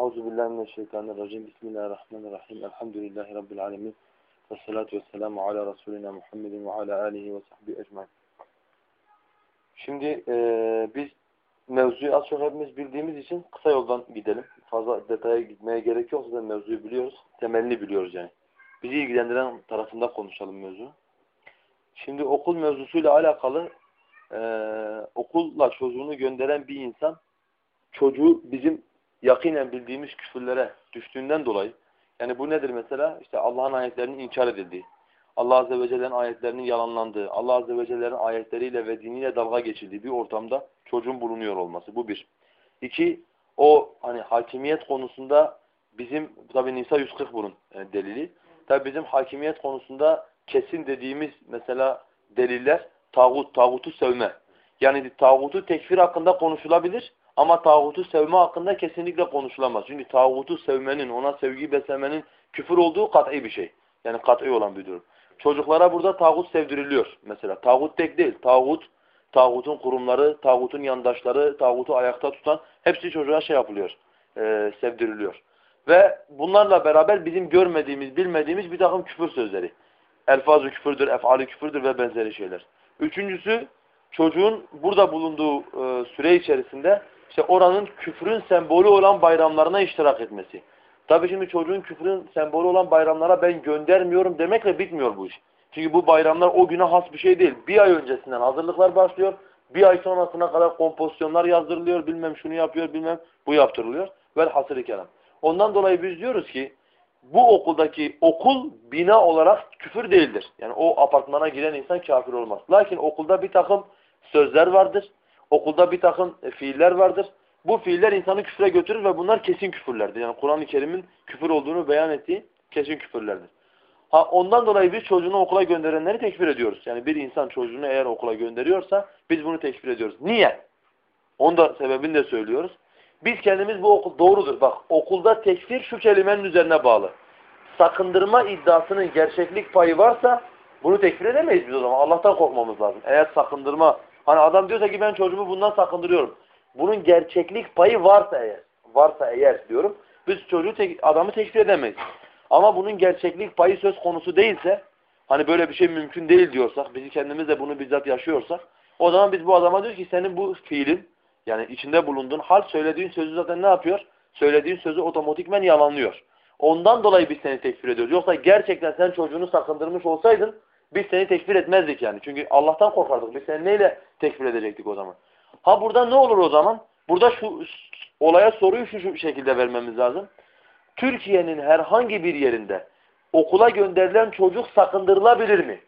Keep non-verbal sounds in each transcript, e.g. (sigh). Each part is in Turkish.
Euzu billahi mineşşeytanirracim. Bismillahirrahmanirrahim. Elhamdülillahi rabbil alamin. Ve salatu vesselamu ala Resulina Muhammedin ve ala alihi ve sahbihi ecmaîn. Şimdi e, biz mevzuyu az çok hepimiz bildiğimiz için kısa yoldan gidelim. Fazla detaya gitmeye gerek yok. Zaten mevzuyu biliyoruz. Temelini biliyoruz yani. Bizi ilgilendiren tarafında konuşalım mevzu. Şimdi okul mevzusuyla alakalı e, okulla çocuğunu gönderen bir insan çocuğu bizim yakinen bildiğimiz küfürlere düştüğünden dolayı yani bu nedir mesela? İşte Allah'ın ayetlerinin inkar edildiği, Allah Azze ve Celle'nin ayetlerinin yalanlandığı, Allah Azze ve Celle'nin ayetleriyle ve diniyle dalga geçildiği bir ortamda çocuğun bulunuyor olması. Bu bir. İki, o hani hakimiyet konusunda bizim, tabi Nisa 140 bunun e, delili. Tabi bizim hakimiyet konusunda kesin dediğimiz mesela deliller tağut, tağutu sevme. Yani tağutu tekfir hakkında konuşulabilir ama tağutu sevme hakkında kesinlikle konuşulamaz. Çünkü tağutu sevmenin, ona sevgi beslemenin küfür olduğu kat'i bir şey. Yani kat'i olan bir durum. Çocuklara burada tağut sevdiriliyor mesela. Tağut tek değil. Tağut, tağutun kurumları, tağutun yandaşları, tağutu ayakta tutan hepsi çocuğa şey yapılıyor, e, sevdiriliyor. Ve bunlarla beraber bizim görmediğimiz, bilmediğimiz bir takım küfür sözleri. Elfaz-ı küfürdür, efali küfürdür ve benzeri şeyler. Üçüncüsü, çocuğun burada bulunduğu e, süre içerisinde işte oranın küfrün sembolü olan bayramlarına iştirak etmesi. Tabi şimdi çocuğun küfrün sembolü olan bayramlara ben göndermiyorum demekle bitmiyor bu iş. Çünkü bu bayramlar o güne has bir şey değil. Bir ay öncesinden hazırlıklar başlıyor. Bir ay sonrasına kadar kompozisyonlar yazdırılıyor. Bilmem şunu yapıyor, bilmem bu yaptırılıyor. Velhasıl kelam. Ondan dolayı biz diyoruz ki bu okuldaki okul bina olarak küfür değildir. Yani o apartmana giren insan kafir olmaz. Lakin okulda bir takım sözler vardır. Okulda bir takım e, fiiller vardır. Bu fiiller insanı küfre götürür ve bunlar kesin küfürlerdir. Yani Kur'an-ı Kerim'in küfür olduğunu beyan ettiği kesin küfürlerdir. Ha ondan dolayı biz çocuğunu okula gönderenleri tekfir ediyoruz. Yani bir insan çocuğunu eğer okula gönderiyorsa biz bunu tekfir ediyoruz. Niye? Onun da sebebini de söylüyoruz. Biz kendimiz bu okul doğrudur. Bak okulda tekfir şu kelimenin üzerine bağlı. Sakındırma iddiasının gerçeklik payı varsa bunu tekfir edemeyiz biz o zaman. Allah'tan korkmamız lazım. Eğer sakındırma Hani adam diyorsa ki ben çocuğumu bundan sakındırıyorum. Bunun gerçeklik payı varsa eğer, varsa eğer diyorum, biz çocuğu tek, adamı teşvir edemeyiz. Ama bunun gerçeklik payı söz konusu değilse, hani böyle bir şey mümkün değil diyorsak, bizi kendimiz de bunu bizzat yaşıyorsak, o zaman biz bu adama diyoruz ki senin bu fiilin, yani içinde bulunduğun hal söylediğin sözü zaten ne yapıyor? Söylediğin sözü otomatikmen yalanlıyor. Ondan dolayı biz seni tekfir ediyoruz. Yoksa gerçekten sen çocuğunu sakındırmış olsaydın, biz seni tekfir etmezdik yani. Çünkü Allah'tan korkardık. Biz seni neyle tekfir edecektik o zaman? Ha burada ne olur o zaman? Burada şu olaya soruyu şu şekilde vermemiz lazım. Türkiye'nin herhangi bir yerinde okula gönderilen çocuk sakındırılabilir mi?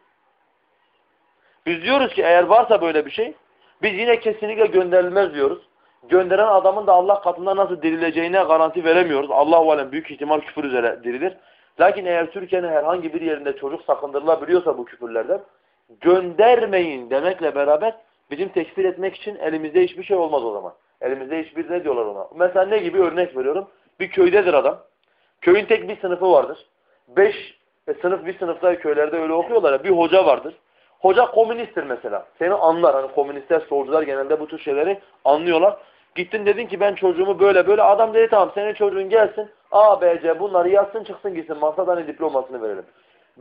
Biz diyoruz ki eğer varsa böyle bir şey biz yine kesinlikle gönderilmez diyoruz. Gönderen adamın da Allah katında nasıl dirileceğine garanti veremiyoruz. Allah-u Alem büyük ihtimal küfür üzere dirilir. Lakin eğer Türkiye'nin herhangi bir yerinde çocuk sakındırılabiliyorsa bu küfürlerden göndermeyin demekle beraber bizim tekfir etmek için elimizde hiçbir şey olmaz o zaman. Elimizde hiçbir ne diyorlar ona. Mesela ne gibi örnek veriyorum. Bir köydedir adam. Köyün tek bir sınıfı vardır. Beş e, sınıf bir sınıfta köylerde öyle okuyorlar ya. Bir hoca vardır. Hoca komünisttir mesela. Seni anlar. Hani komünistler, solcular genelde bu tür şeyleri anlıyorlar. Gittin dedin ki ben çocuğumu böyle böyle. Adam dedi tamam senin çocuğun gelsin. A, B, C bunları yazsın çıksın gitsin. Masadan diplomasını verelim.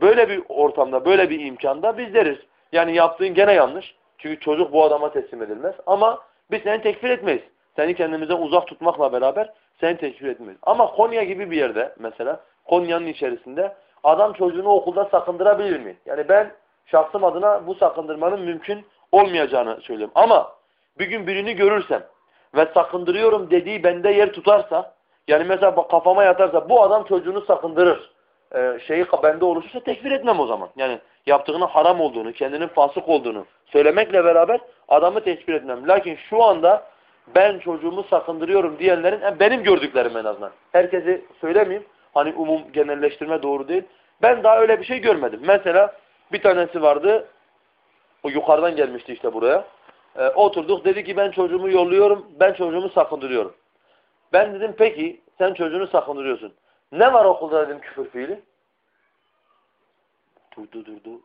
Böyle bir ortamda, böyle bir imkanda biz deriz. Yani yaptığın gene yanlış. Çünkü çocuk bu adama teslim edilmez. Ama biz seni tekfir etmeyiz. Seni kendimize uzak tutmakla beraber seni tekfir etmeyiz. Ama Konya gibi bir yerde mesela Konya'nın içerisinde adam çocuğunu okulda sakındırabilir mi? Yani ben şahsım adına bu sakındırmanın mümkün olmayacağını söylüyorum. Ama bir gün birini görürsem ve sakındırıyorum dediği bende yer tutarsa yani mesela kafama yatarsa bu adam çocuğunu sakındırır. Ee, şeyi bende oluşursa tekfir etmem o zaman. Yani yaptığının haram olduğunu, kendinin fasık olduğunu söylemekle beraber adamı tekfir etmem. Lakin şu anda ben çocuğumu sakındırıyorum diyenlerin yani benim gördüklerim en azından. Herkesi söylemeyeyim. Hani umum genelleştirme doğru değil. Ben daha öyle bir şey görmedim. Mesela bir tanesi vardı. O yukarıdan gelmişti işte buraya. Ee, oturduk dedi ki ben çocuğumu yolluyorum. Ben çocuğumu sakındırıyorum. Ben dedim peki sen çocuğunu sakındırıyorsun. Ne var okulda dedim küfür fiili? Durdu durdu.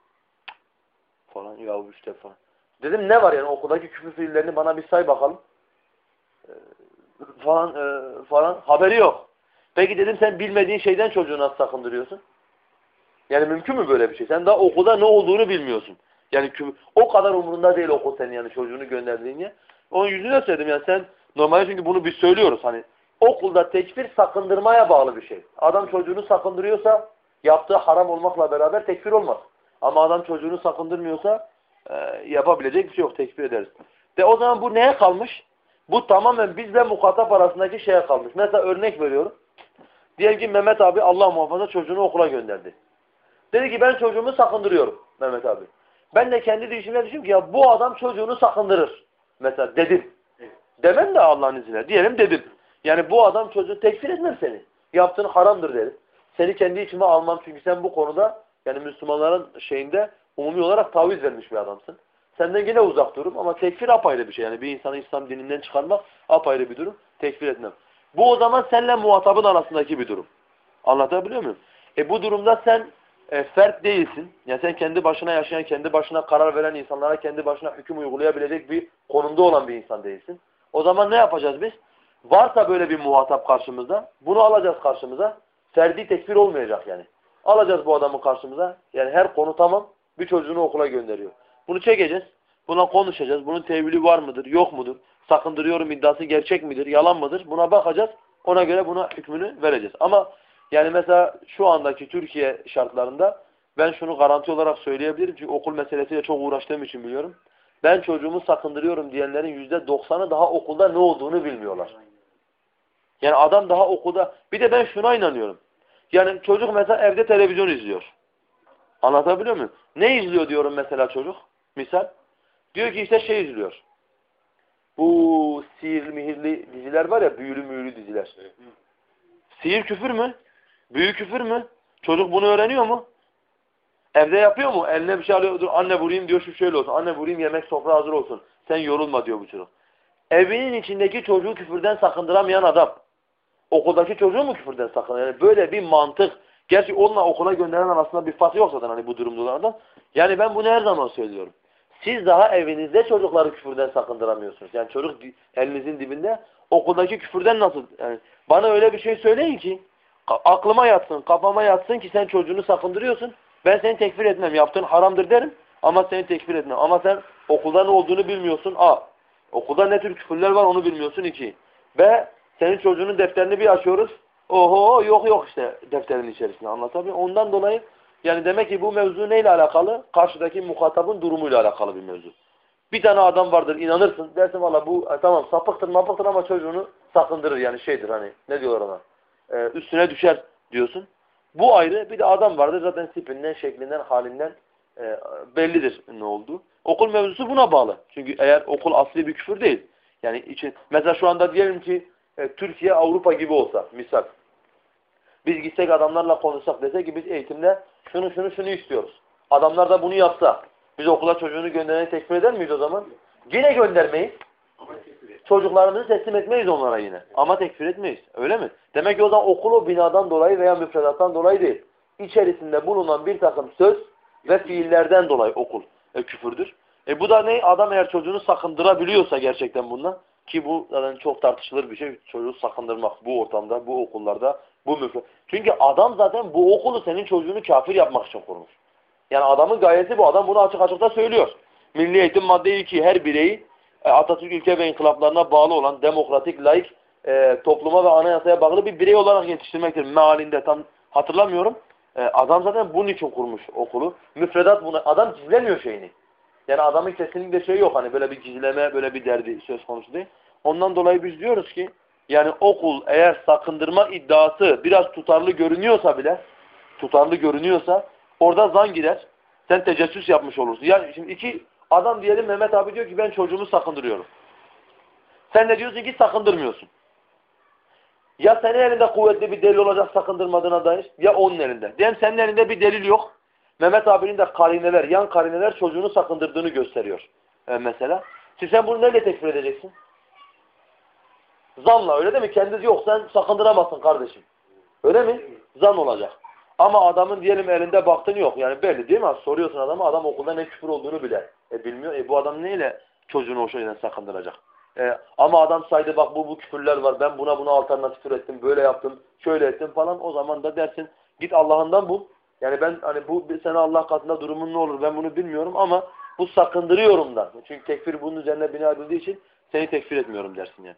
Falan ya işte falan. Dedim ne var yani okuldaki küfür fiillerini bana bir say bakalım. Ee, falan e, falan haberi yok. Peki dedim sen bilmediğin şeyden çocuğu nasıl sakındırıyorsun? Yani mümkün mü böyle bir şey? Sen daha okulda ne olduğunu bilmiyorsun. Yani o kadar umurunda değil okul senin yani çocuğunu gönderdiğin yer. Onun yüzüne söyledim yani sen normalde çünkü bunu biz söylüyoruz hani okulda tekfir sakındırmaya bağlı bir şey. Adam çocuğunu sakındırıyorsa yaptığı haram olmakla beraber tekfir olmaz. Ama adam çocuğunu sakındırmıyorsa e, yapabilecek bir şey yok tekfir ederiz. De o zaman bu neye kalmış? Bu tamamen bizle muhatap arasındaki şeye kalmış. Mesela örnek veriyorum. Diyelim ki Mehmet abi Allah muhafaza çocuğunu okula gönderdi. Dedi ki ben çocuğumu sakındırıyorum Mehmet abi. Ben de kendi düşünme düşündüm ki ya bu adam çocuğunu sakındırır. Mesela dedim. Demem de Allah'ın izniyle. Diyelim dedim. Yani bu adam çocuğu tekfir etmem seni. Yaptığın haramdır dedim. Seni kendi içime almam çünkü sen bu konuda yani Müslümanların şeyinde umumi olarak taviz vermiş bir adamsın. Senden yine uzak durum ama tekfir apayrı bir şey. Yani bir insanı İslam dininden çıkarmak apayrı bir durum. Tekfir etmem. Bu o zaman seninle muhatabın arasındaki bir durum. Anlatabiliyor muyum? E bu durumda sen e, fert değilsin. Yani sen kendi başına yaşayan, kendi başına karar veren insanlara kendi başına hüküm uygulayabilecek bir konumda olan bir insan değilsin. O zaman ne yapacağız biz? Varsa böyle bir muhatap karşımızda, bunu alacağız karşımıza. Ferdi tekfir olmayacak yani. Alacağız bu adamı karşımıza. Yani her konu tamam. Bir çocuğunu okula gönderiyor. Bunu çekeceğiz. Buna konuşacağız. Bunun tevhili var mıdır, yok mudur? Sakındırıyorum iddiası gerçek midir, yalan mıdır? Buna bakacağız. Ona göre buna hükmünü vereceğiz. Ama yani mesela şu andaki Türkiye şartlarında ben şunu garanti olarak söyleyebilirim. Çünkü okul meselesiyle çok uğraştığım için biliyorum. Ben çocuğumu sakındırıyorum diyenlerin yüzde doksanı daha okulda ne olduğunu bilmiyorlar. Yani adam daha okulda... Bir de ben şuna inanıyorum. Yani çocuk mesela evde televizyon izliyor. Anlatabiliyor muyum? Ne izliyor diyorum mesela çocuk? Misal. Diyor ki işte şey izliyor. Bu sihirli mihirli diziler var ya büyülü mühürlü diziler. Sihir küfür mü? Büyü küfür mü? Çocuk bunu öğreniyor mu? Evde yapıyor mu? Eline bir şey alıyor. Dur anne vurayım diyor şu şöyle olsun. Anne vurayım yemek sofra hazır olsun. Sen yorulma diyor bu çocuk. Evinin içindeki çocuğu küfürden sakındıramayan adam. Okuldaki çocuğu mu küfürden sakındırıyor? Yani böyle bir mantık. Gerçi onunla okula gönderen arasında bir fark yok zaten hani bu durumdalardan. Yani ben bunu her zaman söylüyorum. Siz daha evinizde çocukları küfürden sakındıramıyorsunuz. Yani çocuk elinizin dibinde okuldaki küfürden nasıl? Yani bana öyle bir şey söyleyin ki aklıma yatsın, kafama yatsın ki sen çocuğunu sakındırıyorsun. Ben seni tekfir etmem. Yaptığın haramdır derim ama seni tekfir etmem. Ama sen okulda ne olduğunu bilmiyorsun. A. Okulda ne tür küfürler var onu bilmiyorsun. iki. B. Senin çocuğunun defterini bir açıyoruz. Oho yok yok işte defterin içerisinde anlatabiliyor Ondan dolayı yani demek ki bu mevzu neyle alakalı? Karşıdaki muhatabın durumuyla alakalı bir mevzu. Bir tane adam vardır inanırsın dersin valla bu e, tamam sapıktır mapıktır ama çocuğunu sakındırır yani şeydir hani ne diyorlar ona e, üstüne düşer diyorsun. Bu ayrı bir de adam vardır zaten tipinden şeklinden halinden e, bellidir ne oldu. Okul mevzusu buna bağlı. Çünkü eğer okul asli bir küfür değil. Yani için mesela şu anda diyelim ki e, Türkiye Avrupa gibi olsa misal. Biz gitsek adamlarla konuşsak desek ki biz eğitimde şunu şunu şunu istiyoruz. Adamlar da bunu yapsa biz okula çocuğunu göndereni tekfir eder miyiz o zaman? Yine göndermeyiz. Çocuklarımızı teslim etmeyiz onlara yine. Ama tekfir etmeyiz. Öyle mi? Demek ki o zaman okul o binadan dolayı veya müfredattan dolayı değil. İçerisinde bulunan bir takım söz ve fiillerden dolayı okul e, küfürdür. E bu da ne? Adam eğer çocuğunu sakındırabiliyorsa gerçekten bundan ki bu zaten çok tartışılır bir şey. Çocuğu sakındırmak bu ortamda, bu okullarda, bu müfre. Çünkü adam zaten bu okulu senin çocuğunu kafir yapmak için kurmuş. Yani adamın gayesi bu. Adam bunu açık açıkta söylüyor. Milli Eğitim madde 2 her bireyi e, Atatürk ülke ve inkılaplarına bağlı olan demokratik, laik e, topluma ve anayasaya bağlı bir birey olarak yetiştirmektir. Mealinde tam hatırlamıyorum. E, adam zaten bunun için kurmuş okulu. Müfredat buna. Adam gizlemiyor şeyini. Yani adamın kesinlikle şey yok hani böyle bir gizleme, böyle bir derdi söz konusu değil. Ondan dolayı biz diyoruz ki yani okul eğer sakındırma iddiası biraz tutarlı görünüyorsa bile tutarlı görünüyorsa orada zan gider. Sen tecessüs yapmış olursun. Yani şimdi iki adam diyelim Mehmet abi diyor ki ben çocuğumu sakındırıyorum. Sen de diyorsun ki sakındırmıyorsun. Ya senin elinde kuvvetli bir delil olacak sakındırmadığına dair ya onun elinde. Diyelim senin elinde bir delil yok. Mehmet abinin de karineler, yan karineler çocuğunu sakındırdığını gösteriyor. E mesela. Şimdi sen bunu neyle tekfir edeceksin? Zanla öyle değil mi? Kendisi yok sen sakındıramazsın kardeşim. Öyle mi? Zan olacak. Ama adamın diyelim elinde baktın yok. Yani belli değil mi? Soruyorsun adama adam okulda ne küfür olduğunu bile e, bilmiyor. E bu adam neyle çocuğunu o şeyden sakındıracak? E, ama adam saydı bak bu bu küfürler var. Ben buna buna alternatif ürettim. Böyle yaptım. Şöyle ettim falan. O zaman da dersin git Allah'ından bul. Yani ben hani bu sene Allah katında durumun ne olur ben bunu bilmiyorum ama bu sakındırıyorumdan. Çünkü tekfir bunun üzerine bina edildiği için seni tekfir etmiyorum dersin yani.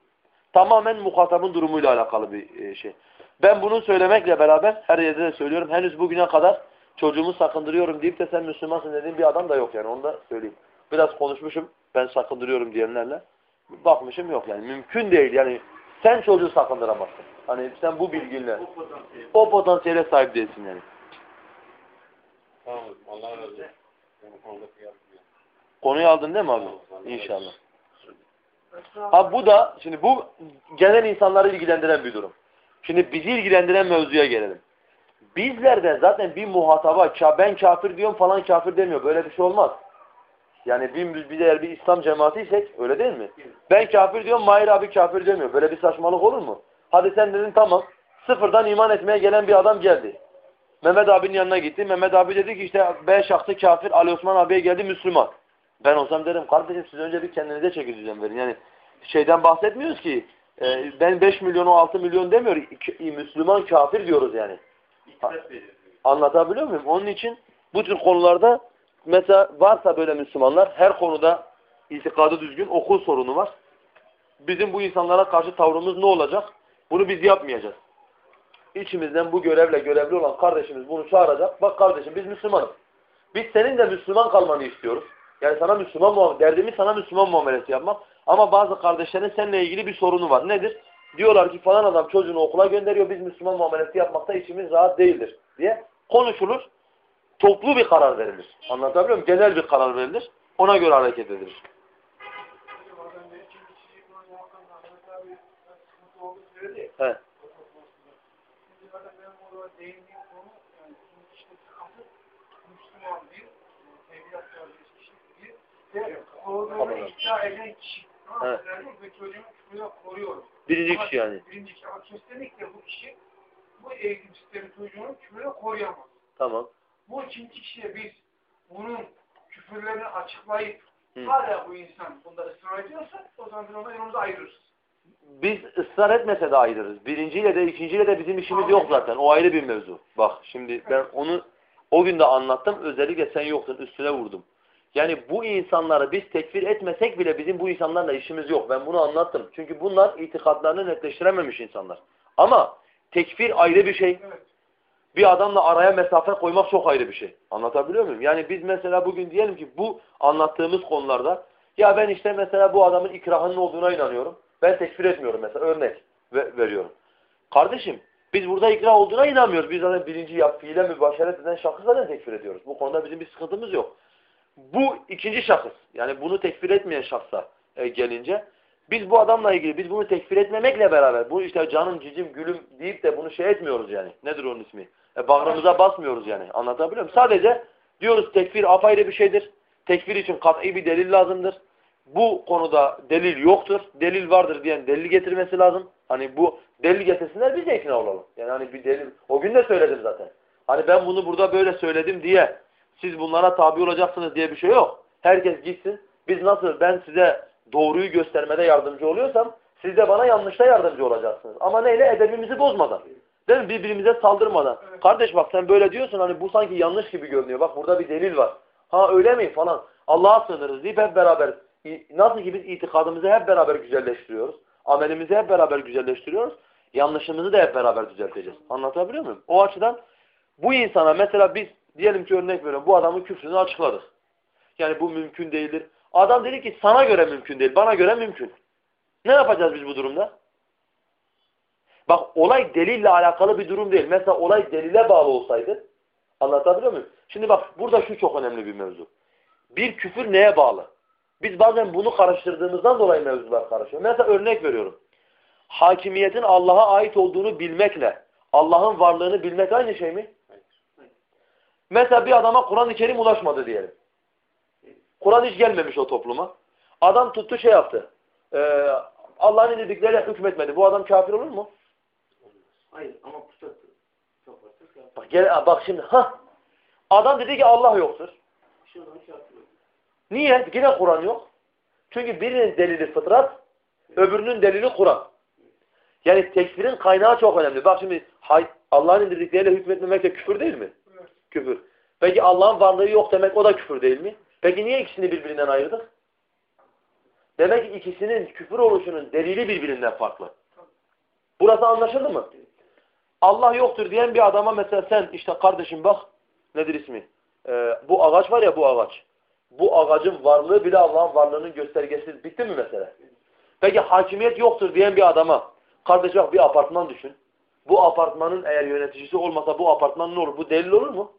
Tamamen muhatabın durumuyla alakalı bir e, şey. Ben bunu söylemekle beraber her yerde de söylüyorum. Henüz bugüne kadar çocuğumu sakındırıyorum deyip de sen Müslümansın dediğim bir adam da yok yani. Onu da söyleyeyim. Biraz konuşmuşum ben sakındırıyorum diyenlerle. Bakmışım yok yani. Mümkün değil yani. Sen çocuğu sakındıramazsın. Hani sen bu bilginle, o potansiyele sahip değilsin yani. Tamam, Allah razı olsun. Konuda Konuyu aldın değil mi abi? İnşallah. Ha bu da şimdi bu genel insanları ilgilendiren bir durum. Şimdi bizi ilgilendiren mevzuya gelelim. Bizlerden zaten bir muhataba ben kafir diyorum falan kafir demiyor. Böyle bir şey olmaz. Yani bir, bir eğer bir İslam cemaatiysek öyle değil mi? Ben kafir diyorum Mahir abi kafir demiyor. Böyle bir saçmalık olur mu? Hadi sen dedin tamam. Sıfırdan iman etmeye gelen bir adam geldi. Mehmet abinin yanına gitti. Mehmet abi dedi ki işte B şahsı kafir. Ali Osman abiye geldi Müslüman. Ben olsam derim kardeşim siz önce bir kendinize çeki düzen verin. Yani şeyden bahsetmiyoruz ki e, ben 5 milyon o 6 milyon demiyor. Müslüman kafir diyoruz yani. Anlatabiliyor muyum? Onun için bu tür konularda mesela varsa böyle Müslümanlar her konuda itikadı düzgün okul sorunu var. Bizim bu insanlara karşı tavrımız ne olacak? Bunu biz yapmayacağız. İçimizden bu görevle görevli olan kardeşimiz bunu çağıracak. Bak kardeşim biz Müslümanız. Biz senin de Müslüman kalmanı istiyoruz. Yani sana Müslüman muamelesi, derdimiz sana Müslüman muamelesi yapmak. Ama bazı kardeşlerin seninle ilgili bir sorunu var. Nedir? Diyorlar ki falan adam çocuğunu okula gönderiyor, biz Müslüman muamelesi yapmakta içimiz rahat değildir diye konuşulur. Toplu bir karar verilir. Anlatabiliyor muyum? Genel bir karar verilir. Ona göre hareket edilir. Evet. Koruduğunu iddia eden kişi. Evet. Ve çocuğun küfrünü koruyor. Birinci kişi yani. Birinci kişi. Ama kesinlikle bu kişi bu eğitim sistemi çocuğunun küfrünü koruyamaz. Tamam. Bu ikinci kişiye biz bunun küfürlerini açıklayıp Hı. hala bu insan bunda ısrar ediyorsa o zaman biz ona yolumuzu ayırırız. Biz ısrar etmese de. Birinciyle de ikinciyle de bizim işimiz yok zaten. O ayrı bir mevzu. Bak şimdi ben onu o gün de anlattım. Özellikle sen yoktun. Üstüne vurdum. Yani bu insanları biz tekfir etmesek bile bizim bu insanlarla işimiz yok. Ben bunu anlattım. Çünkü bunlar itikadlarını netleştirememiş insanlar. Ama tekfir ayrı bir şey. Bir adamla araya mesafe koymak çok ayrı bir şey. Anlatabiliyor muyum? Yani biz mesela bugün diyelim ki bu anlattığımız konularda ya ben işte mesela bu adamın ikrahının olduğuna inanıyorum. Ben tekfir etmiyorum mesela örnek ve veriyorum. Kardeşim biz burada ikrah olduğuna inanmıyoruz. Biz zaten birinci yap fiile mübaşeret eden şahsı zaten tekfir ediyoruz. Bu konuda bizim bir sıkıntımız yok. Bu ikinci şahıs yani bunu tekfir etmeyen şahsa e, gelince biz bu adamla ilgili biz bunu tekfir etmemekle beraber bu işte canım cicim gülüm deyip de bunu şey etmiyoruz yani. Nedir onun ismi? E, bağrımıza basmıyoruz yani. Anlatabiliyor muyum? Sadece diyoruz tekfir apayrı bir şeydir. Tekfir için kat'i bir delil lazımdır. Bu konuda delil yoktur. Delil vardır diyen delil getirmesi lazım. Hani bu delil getirsinler biz de ikna olalım. Yani hani bir delil. O gün de söyledim zaten. Hani ben bunu burada böyle söyledim diye siz bunlara tabi olacaksınız diye bir şey yok. Herkes gitsin. Biz nasıl ben size doğruyu göstermede yardımcı oluyorsam siz de bana yanlışta yardımcı olacaksınız. Ama neyle? Edebimizi bozmadan. Değil mi? Birbirimize saldırmadan. Evet. Kardeş bak sen böyle diyorsun hani bu sanki yanlış gibi görünüyor. Bak burada bir delil var. Ha öyle mi falan. Allah'a sığınırız deyip hep beraber nasıl ki biz itikadımızı hep beraber güzelleştiriyoruz. Amelimizi hep beraber güzelleştiriyoruz. Yanlışımızı da hep beraber düzelteceğiz. Anlatabiliyor muyum? O açıdan bu insana mesela biz diyelim ki örnek veriyorum bu adamın küfrünü açıkladık. Yani bu mümkün değildir. Adam dedi ki sana göre mümkün değil, bana göre mümkün. Ne yapacağız biz bu durumda? Bak olay delille alakalı bir durum değil. Mesela olay delile bağlı olsaydı anlatabiliyor muyum? Şimdi bak burada şu çok önemli bir mevzu. Bir küfür neye bağlı? Biz bazen bunu karıştırdığımızdan dolayı mevzular karışıyor. Mesela örnek veriyorum. Hakimiyetin Allah'a ait olduğunu bilmekle Allah'ın varlığını bilmek aynı şey mi? Mesela bir adama Kur'an-ı Kerim ulaşmadı diyelim. Kur'an hiç gelmemiş o topluma. Adam tuttu şey yaptı. Ee, Allah'ın dedikleriyle hükmetmedi. Bu adam kafir olur mu? Hayır ama kapattı. Bak, gel, bak şimdi ha Adam dedi ki Allah yoktur. Şu an kafir oldu. Niye? Yine Kur'an yok. Çünkü birinin delili fıtrat, Öbürünün delili Kur'an. Yani tekfirin kaynağı çok önemli. Bak şimdi Allah'ın indirdikleriyle hükmetmemek de küfür değil mi? Evet. Küfür. Peki Allah'ın varlığı yok demek o da küfür değil mi? Peki niye ikisini birbirinden ayırdık? Demek ki ikisinin küfür oluşunun delili birbirinden farklı. Burası anlaşıldı mı? Allah yoktur diyen bir adama mesela sen işte kardeşim bak nedir ismi? Ee, bu ağaç var ya bu ağaç. Bu ağacın varlığı bile Allah'ın varlığının göstergesi. Bitti mi mesele? Peki hakimiyet yoktur diyen bir adama kardeş bak bir apartman düşün. Bu apartmanın eğer yöneticisi olmasa bu apartman ne olur? Bu delil olur mu?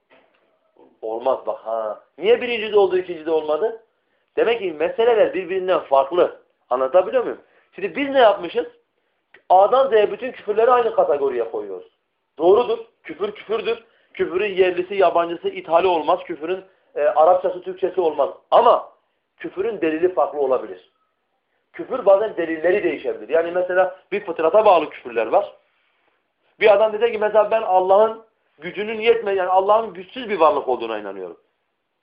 Olmaz bak ha. Niye birincide oldu ikincide olmadı? Demek ki meseleler birbirinden farklı. Anlatabiliyor muyum? Şimdi biz ne yapmışız? A'dan Z'ye bütün küfürleri aynı kategoriye koyuyoruz. Doğrudur. Küfür küfürdür. Küfürün yerlisi, yabancısı, ithali olmaz. Küfürün e, Arapçası, Türkçesi olmaz. Ama küfürün delili farklı olabilir. Küfür bazen delilleri değişebilir. Yani mesela bir fıtrata bağlı küfürler var. Bir adam dese ki mesela ben Allah'ın gücünün yetme yani Allah'ın güçsüz bir varlık olduğuna inanıyorum.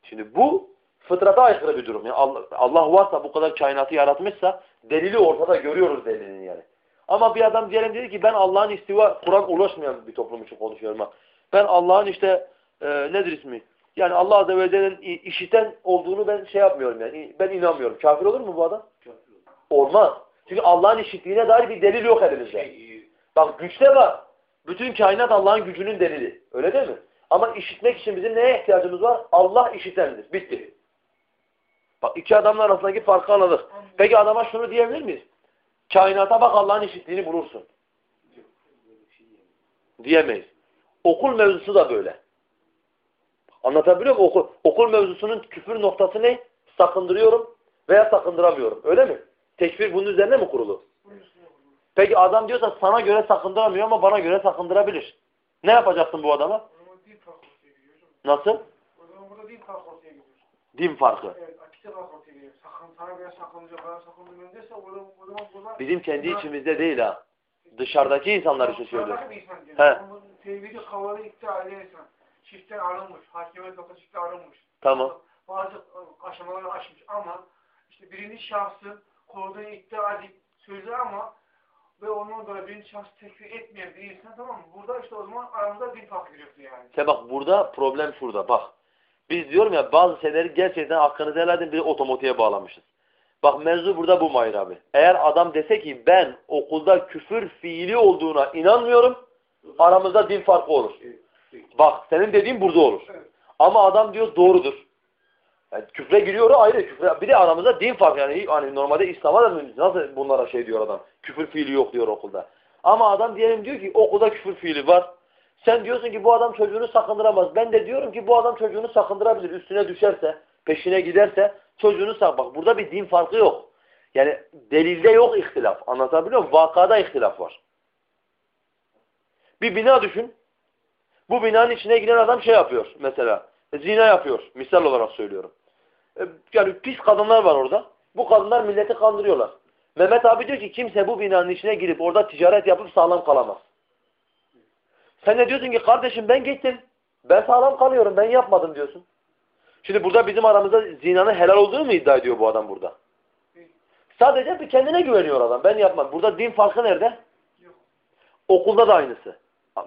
Şimdi bu fıtrata aykırı bir durum. Yani Allah, Allah varsa bu kadar kainatı yaratmışsa delili ortada görüyoruz delilini yani. Ama bir adam diyelim dedi ki ben Allah'ın istiva Kur'an ulaşmayan bir toplum için konuşuyorum. Ben Allah'ın işte e, nedir ismi? Yani Allah Azze ve Celle'nin işiten olduğunu ben şey yapmıyorum yani. Ben inanmıyorum. Kafir olur mu bu adam? Olmaz. Çünkü Allah'ın işittiğine dair bir delil yok elimizde. Şey, Bak güçte var. Bütün kainat Allah'ın gücünün delili. Öyle değil mi? Ama işitmek için bizim neye ihtiyacımız var? Allah işitendir. Bitti. Bak iki adamın arasındaki farkı anladık. Peki adama şunu diyebilir miyiz? Kainata bak Allah'ın işittiğini bulursun. Diyemeyiz. Okul mevzusu da böyle. Anlatabiliyor muyum? Okul, okul mevzusunun küfür noktası ne? Sakındırıyorum veya sakındıramıyorum. Öyle mi? Tekfir bunun üzerine mi kurulu? Peki adam diyorsa sana göre sakındıramıyor ama bana göre sakındırabilir. Ne yapacaksın bu adama? Nasıl? Din farkı ortaya geliyor. Din farkı. Evet, akide farkı ortaya geliyor. Sakın, sana göre sakınacak, bana sakınmıyorum derse o zaman, o zaman burada... Bizim kendi içimizde değil ha. Dışarıdaki insanlar için diyor. He. Tevhidi kavramı iddia eden insan. Çiftten arınmış, hakimiyet noktası çiftten arınmış. Tamam. Bazı aşamaları aşmış ama işte birinci şahsın koruduğunu iddia edip sözü ama ve onun da birinci şahsı tekfir etmeyen bir insan tamam mı? Burada işte o zaman aramızda din farkı giriyordu yani. İşte bak burada problem şurada bak. Biz diyorum ya bazı şeyleri gerçekten hakkınızı helal edin bir otomotiğe bağlamışız. Bak mevzu burada bu Mahir abi. Eğer adam dese ki ben okulda küfür fiili olduğuna inanmıyorum aramızda din farkı olur. Bak senin dediğin burada olur. Evet. Ama adam diyor doğrudur. Yani küfre giriyor ayrı. Küfre, bir de aramızda din farkı yani hani normalde İslam'a da nasıl bunlara şey diyor adam. Küfür fiili yok diyor okulda. Ama adam diyelim diyor ki okulda küfür fiili var. Sen diyorsun ki bu adam çocuğunu sakındıramaz. Ben de diyorum ki bu adam çocuğunu sakındırabilir. Üstüne düşerse, peşine giderse çocuğunu sak. Bak burada bir din farkı yok. Yani delilde yok ihtilaf. Anlatabiliyor muyum? Vakada ihtilaf var. Bir bina düşün. Bu binanın içine giren adam şey yapıyor mesela. Zina yapıyor. Misal olarak söylüyorum. E, Yani pis kadınlar var orada. Bu kadınlar milleti kandırıyorlar. Mehmet abi diyor ki kimse bu binanın içine girip orada ticaret yapıp sağlam kalamaz. Sen ne diyorsun ki kardeşim ben gittim. Ben sağlam kalıyorum. Ben yapmadım diyorsun. Şimdi burada bizim aramızda zinanın helal olduğunu mu iddia ediyor bu adam burada? Sadece bir kendine güveniyor adam. Ben yapmam. Burada din farkı nerede? Yok. Okulda da aynısı.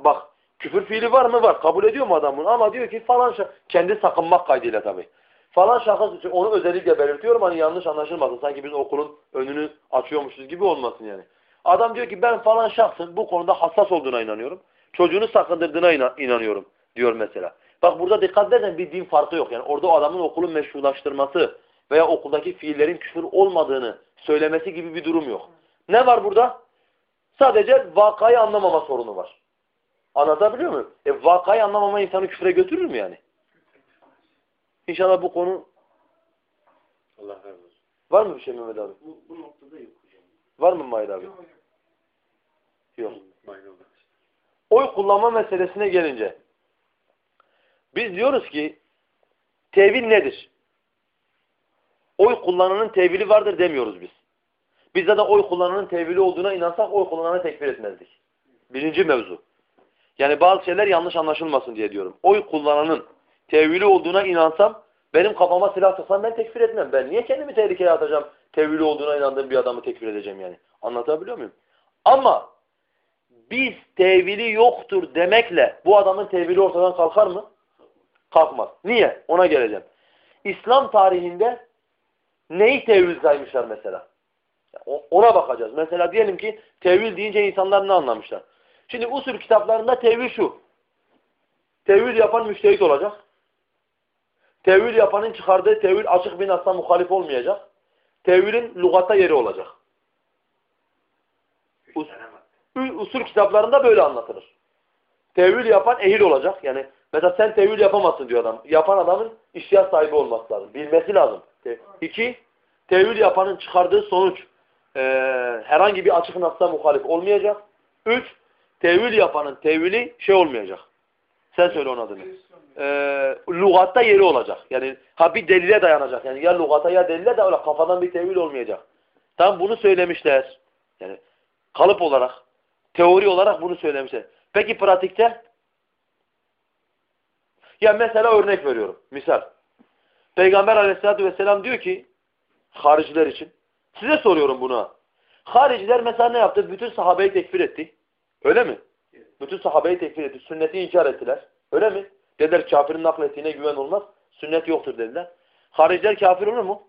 Bak küfür fiili var mı? Var. Kabul ediyor mu adam bunu? Ama diyor ki falan şa- kendi sakınmak kaydıyla tabii. Falan şahıs için onu özellikle belirtiyorum hani yanlış anlaşılmasın. Sanki biz okulun önünü açıyormuşuz gibi olmasın yani. Adam diyor ki ben falan şahsın bu konuda hassas olduğuna inanıyorum. Çocuğunu sakındırdığına ina- inanıyorum diyor mesela. Bak burada dikkat edersen bir din farkı yok. Yani orada adamın okulun meşrulaştırması veya okuldaki fiillerin küfür olmadığını söylemesi gibi bir durum yok. Ne var burada? Sadece vakayı anlamama sorunu var. Anlatabiliyor muyum? E vakayı anlamama insanı küfre götürür mü yani? İnşallah bu konu Allah razı olsun. var mı bir şey Mehmet abi? Bu, bu noktada yok hocam. Var mı Mahir abi? Yok. Yok. Oy kullanma meselesine gelince biz diyoruz ki tevil nedir? Oy kullananın tevili vardır demiyoruz biz. Biz zaten oy kullananın tevili olduğuna inansak oy kullananı tekfir etmezdik. Birinci mevzu. Yani bazı şeyler yanlış anlaşılmasın diye diyorum. Oy kullananın tevili olduğuna inansam benim kafama silah sıksam ben tekfir etmem. Ben niye kendimi tehlikeye atacağım? tevhili olduğuna inandığım bir adamı tekfir edeceğim yani. Anlatabiliyor muyum? Ama biz tevhili yoktur demekle bu adamın tevhili ortadan kalkar mı? Kalkmaz. Niye? Ona geleceğim. İslam tarihinde neyi tevhil saymışlar mesela? Ona bakacağız. Mesela diyelim ki tevhil deyince insanlar ne anlamışlar? Şimdi usul kitaplarında tevhil şu. Tevhil yapan müştehit olacak. Tevhil yapanın çıkardığı tevhil açık bir nasla muhalif olmayacak. Tevhilin lügatta yeri olacak. Us- usul kitaplarında böyle anlatılır. Tevhil yapan ehil olacak. Yani mesela sen tevhil yapamazsın diyor adam. Yapan adamın iştihad sahibi olması lazım. Bilmesi lazım. İki, tevhil yapanın çıkardığı sonuç eee, herhangi bir açık nasla muhalif olmayacak. Üç, tevhil yapanın tevhili şey olmayacak. Sen söyle onun adını. Eee lügatta yeri olacak. Yani ha bir delile dayanacak. Yani ya lügata ya delile de öyle kafadan bir tevhil olmayacak. Tam bunu söylemişler. Yani kalıp olarak, teori olarak bunu söylemişler. Peki pratikte? Ya mesela örnek veriyorum. Misal. Peygamber aleyhissalatü vesselam diyor ki hariciler için. Size soruyorum bunu. Hariciler mesela ne yaptı? Bütün sahabeyi tekfir etti. Öyle mi? Bütün sahabeyi tekfir etti. Sünneti inkar ettiler. Öyle mi? Dediler kafirin naklettiğine güven olmaz. Sünnet yoktur dediler. Hariciler kafir olur mu?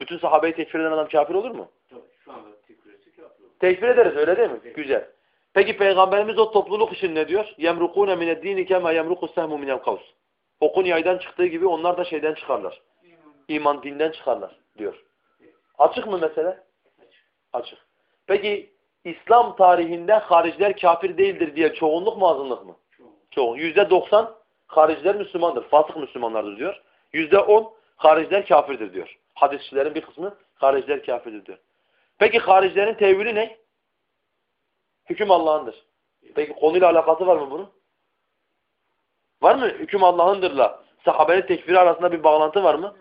Bütün sahabeyi tekfir eden adam kafir olur mu? Tabii şu anda tekfir etsek yapılır. Tekfir ederiz öyle değil mi? Evet. Güzel. Peki Peygamberimiz o topluluk için ne diyor? يَمْرُقُونَ مِنَ الدِّينِ كَمَا يَمْرُقُ السَّهْمُ مِنَ الْقَوْسِ Okun yaydan çıktığı gibi onlar da şeyden çıkarlar. İman dinden çıkarlar diyor. Açık mı mesele? Açık. Peki İslam tarihinde hariciler kafir değildir diye çoğunluk mu azınlık mı? Çoğu. Çoğun. Yüzde doksan hariciler Müslümandır. Fasık Müslümanlardır diyor. Yüzde on hariciler kafirdir diyor. Hadisçilerin bir kısmı hariciler kafirdir diyor. Peki haricilerin tevhili ne? Hüküm Allah'ındır. Peki konuyla alakası var mı bunun? Var mı? Hüküm Allah'ındırla sahabenin tekfiri arasında bir bağlantı var mı?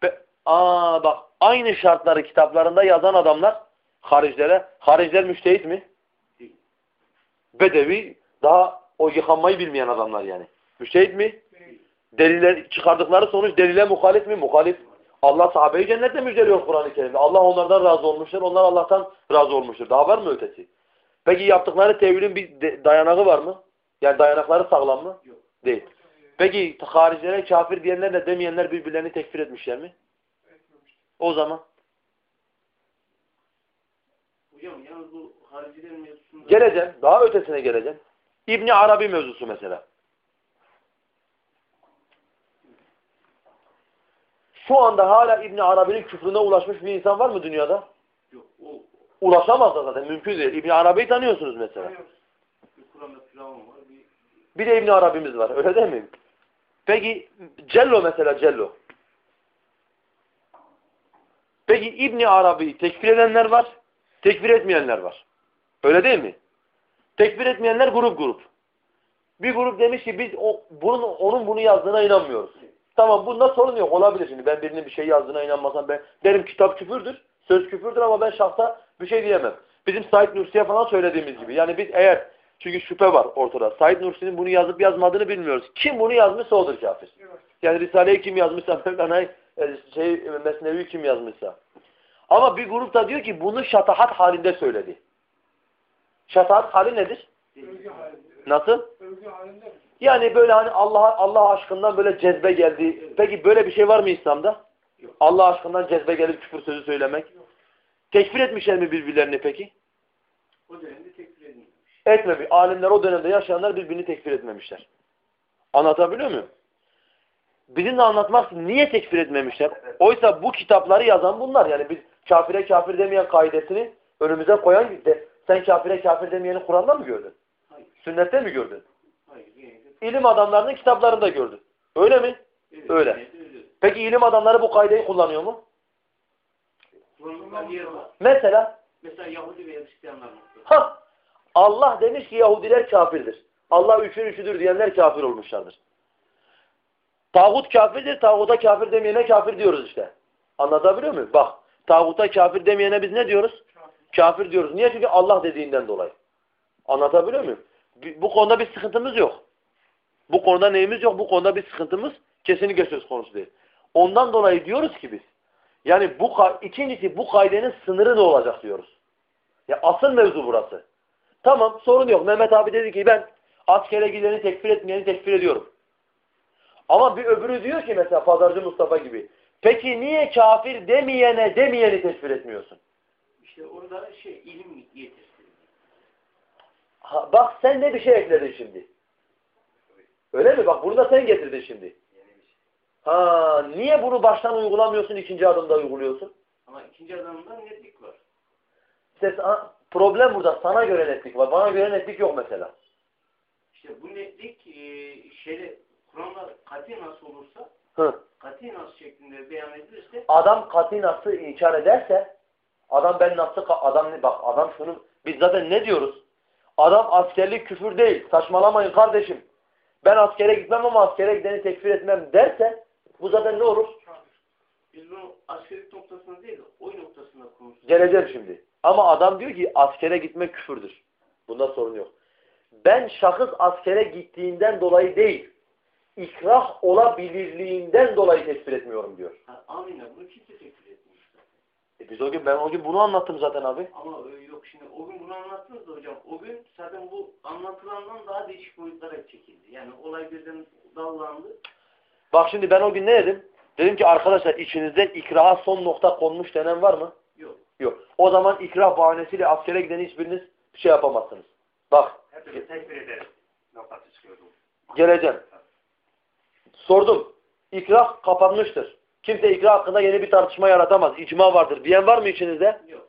Pe Aa bak aynı şartları kitaplarında yazan adamlar haricilere, hariciler müştehit mi? Bedevi daha o yıkanmayı bilmeyen adamlar yani. Müştehit mi? Deliller çıkardıkları sonuç delile muhalif mi? Muhalif. Allah sahabeyi cennette müjdeliyor Kur'an-ı Kerim'de. Allah onlardan razı olmuştur. Onlar Allah'tan razı olmuştur. Daha var mı ötesi? Peki yaptıkları tevilin bir dayanağı var mı? Yani dayanakları sağlam mı? Yok. Değil. Peki haricilere kafir diyenlerle demeyenler birbirlerini tekfir etmişler mi? O zaman Hocam yalnız bu hariciler mevzusunda... geleceğim. Daha ötesine geleceğim. İbni Arabi mevzusu mesela. Şu anda hala İbni Arabi'nin küfrüne ulaşmış bir insan var mı dünyada? Yok. O Ulaşamaz da zaten. Mümkün değil. İbni Arabi'yi tanıyorsunuz mesela. bir Kur'an'da Firavun var. Bir Bir de İbni Arabi'miz var. Öyle değil mi? Peki Cello mesela Cello. Peki İbni Arabi'yi tekfir edenler var. Tekfir etmeyenler var. Öyle değil mi? Tekfir etmeyenler grup grup. Bir grup demiş ki biz o, bunun, onun bunu yazdığına inanmıyoruz. Tamam bunda sorun yok. Olabilir şimdi. Ben birinin bir şey yazdığına inanmasam ben derim kitap küfürdür. Söz küfürdür ama ben şahsa bir şey diyemem. Bizim Said Nursi'ye falan söylediğimiz gibi. Yani biz eğer çünkü şüphe var ortada. Said Nursi'nin bunu yazıp yazmadığını bilmiyoruz. Kim bunu yazmışsa odur kafir. Yani Risale'yi kim yazmışsa, (laughs) Mevlana'yı e, şey, Mesnevi kim yazmışsa. Ama bir grup da diyor ki bunu şatahat halinde söyledi. Şatahat hali nedir? Övgü. Nasıl? Övgü? Yani böyle hani Allah Allah aşkından böyle cezbe geldi. Peki böyle bir şey var mı İslam'da? Yok. Allah aşkından cezbe gelip küfür sözü söylemek. Tekfir etmişler mi birbirlerini peki? o dönemde tekfir edilmemiş. Etmemiş. Alimler o dönemde yaşayanlar birbirini tekfir etmemişler. Anlatabiliyor muyum? Bizim de anlatmak niye tekfir etmemişler? Oysa bu kitapları yazan bunlar. Yani biz kafire kafir demeyen kaidesini önümüze koyan de sen kafire kafir demeyeni Kur'an'da mı gördün? Hayır. Sünnette mi gördün? Hayır. İlim adamlarının kitaplarında gördün. Öyle mi? Evet, Öyle. genelde öyle. Peki ilim adamları bu kaideyi kullanıyor mu? Mesela Mesela Yahudi ve Hristiyanlar ha Allah demiş ki Yahudiler kafirdir. Allah üçün üçüdür diyenler kafir olmuşlardır. Tağut kafirdir, tağuta kafir demeyene kafir diyoruz işte. Anlatabiliyor muyum? Bak, tağuta kafir demeyene biz ne diyoruz? Kafir diyoruz. Niye? Çünkü Allah dediğinden dolayı. Anlatabiliyor muyum? Bu konuda bir sıkıntımız yok. Bu konuda neyimiz yok? Bu konuda bir sıkıntımız kesinlikle söz konusu değil. Ondan dolayı diyoruz ki biz, Yani bu ikincisi bu kaidenin sınırı ne olacak diyoruz. Ya asıl mevzu burası. Tamam sorun yok. Mehmet abi dedi ki ben askere gideni tekfir etmeyeni tekfir ediyorum. Ama bir öbürü diyor ki mesela Pazarcı Mustafa gibi. Peki niye kafir demeyene demeyeni tekfir etmiyorsun? İşte orada şey ilim getirsin. Ha, bak sen de bir şey ekledin şimdi. Öyle mi? Bak bunu da sen getirdin şimdi. Ha, niye bunu baştan uygulamıyorsun, ikinci adımda uyguluyorsun? Ama ikinci adamda netlik var. İşte problem burada. Sana göre netlik var. Bana göre netlik yok mesela. İşte bu netlik e, şeyde Kur'an'da kati nasıl olursa Hı. Kati nas şeklinde beyan edilirse Adam kat'i nasıl inkar ederse adam ben nasıl adam bak adam şunu biz zaten ne diyoruz? Adam askerlik küfür değil. Saçmalamayın kardeşim. Ben askere gitmem ama askere gideni tekfir etmem derse bu zaten ne olur? biz bunu askerlik noktasında değil de oy noktasında konuşuyoruz. Geleceğim şimdi. Ama adam diyor ki askere gitmek küfürdür. Bunda sorun yok. Ben şahıs askere gittiğinden dolayı değil, ikrah olabilirliğinden dolayı tespit etmiyorum diyor. Ha, Amin'e bunu kimse tekfir etmiyor. E biz o gün ben o gün bunu anlattım zaten abi. Ama e, yok şimdi o gün bunu anlattınız da hocam. O gün zaten bu anlatılandan daha değişik boyutlara çekildi. Yani olay birden dallandı. Bak şimdi ben o gün ne dedim? Dedim ki arkadaşlar içinizde ikraha son nokta konmuş denen var mı? Yok. Yok. O zaman ikrah bahanesiyle askere giden hiçbiriniz bir şey yapamazsınız. Bak Hepimiz tekbir ederiz. Noktası çıkıyordu. geleceğim. Sordum. İkrah kapanmıştır. Kimse ikrah hakkında yeni bir tartışma yaratamaz. İcma vardır. Diyen var mı içinizde? Yok.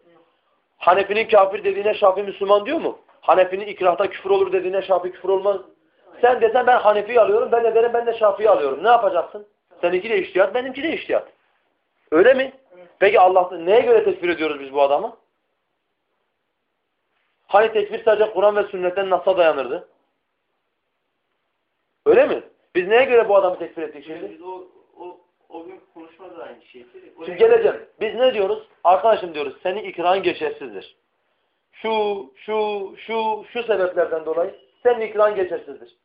Hanefi'nin kafir dediğine Şafii Müslüman diyor mu? Hanefi'nin ikrahta küfür olur dediğine Şafii küfür olmaz. Sen desen ben Hanefi'yi alıyorum, ben de derim ben de Şafii'yi alıyorum. Ne yapacaksın? Seninki de iştihat, benimki de iştihat. Öyle mi? Peki Allah neye göre tekfir ediyoruz biz bu adamı? Hani tekfir sadece Kur'an ve sünnetten nasıl dayanırdı? Öyle mi? Biz neye göre bu adamı tekfir ettik şimdi? Biz o, o, o gün konuşmada aynı. Oraya- Şimdi geleceğim. Biz ne diyoruz? Arkadaşım diyoruz senin ikrahın geçersizdir. Şu, şu, şu, şu sebeplerden dolayı senin ikrahın geçersizdir.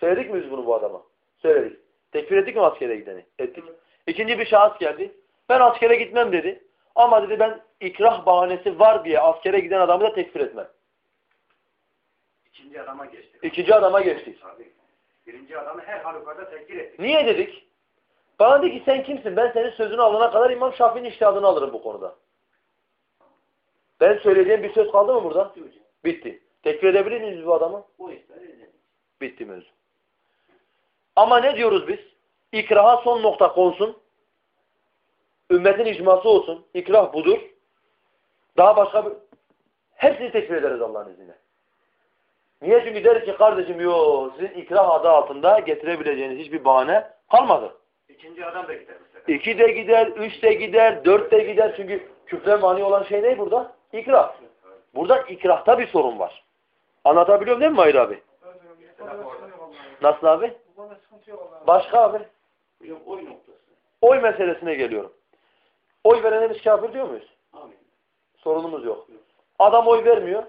Söyledik mi biz bunu bu adama? Söyledik. Tekfir ettik mi askere gideni? Ettik. İkinci bir şahıs geldi. Ben askere gitmem dedi. Ama dedi ben ikrah bahanesi var diye askere giden adamı da tekfir etmem. İkinci adama geçtik. İkinci adama geçtik. Tabii. Birinci adamı her halükarda tekbir ettik. Niye dedik? Bana dedi ki sen kimsin? Ben senin sözünü alana kadar İmam Şafii'nin iştihadını alırım bu konuda. Ben söyleyeceğim bir söz kaldı mı burada? Bitti. Tekfir edebilir miyiz bu adamı? Bitti mevzu. Ama ne diyoruz biz? İkraha son nokta konsun. Ümmetin icması olsun. İkrah budur. Daha başka bir... Hepsini tekfir ederiz Allah'ın izniyle. Niye? Çünkü deriz ki kardeşim yo sizin ikrah adı altında getirebileceğiniz hiçbir bahane kalmadı. İkinci adam da gider sefer. İki de gider, üç de gider, dört de gider. Çünkü küfre mani olan şey ne burada? İkrah. Burada ikrahta bir sorun var. Anlatabiliyor değil mi Mahir abi? Nasıl abi? Başka abi? Oy noktası. Oy meselesine geliyorum. Oy verene biz kafir diyor muyuz? Amin. Sorunumuz yok. Adam oy vermiyor.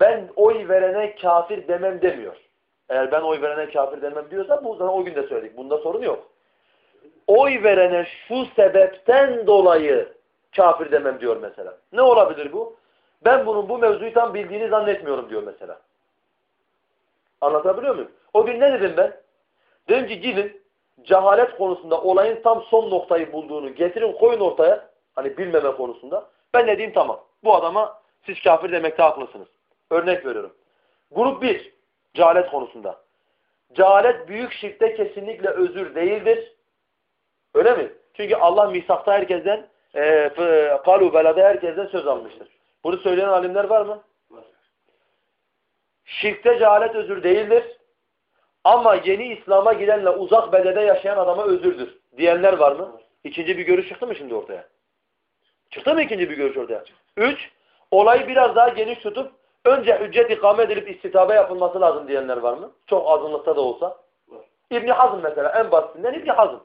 Ben oy verene kafir demem demiyor. Eğer ben oy verene kafir demem diyorsa bu zaman o gün de söyledik. Bunda sorun yok. Oy verene şu sebepten dolayı kafir demem diyor mesela. Ne olabilir bu? Ben bunun bu mevzuyu tam bildiğini zannetmiyorum diyor mesela. Anlatabiliyor muyum? O gün ne dedim ben? Dedim ki gidin cehalet konusunda olayın tam son noktayı bulduğunu getirin koyun ortaya. Hani bilmeme konusunda. Ben ne diyeyim tamam. Bu adama siz kafir demekte haklısınız. Örnek veriyorum. Grup 1 cehalet konusunda. Cehalet büyük şirkte kesinlikle özür değildir. Öyle mi? Çünkü Allah misakta herkesten e, kalu belada herkesten söz almıştır. Bunu söyleyen alimler var mı? Var. Şirkte cehalet özür değildir. Ama yeni İslam'a girenle uzak bedede yaşayan adama özürdür. Diyenler var mı? İkinci bir görüş çıktı mı şimdi ortaya? Çıktı mı ikinci bir görüş ortaya? Üç, olayı biraz daha geniş tutup önce hüccet ikame edilip istitabe yapılması lazım diyenler var mı? Çok azınlıkta da olsa. İbni Hazm mesela en basitinden İbni Hazm.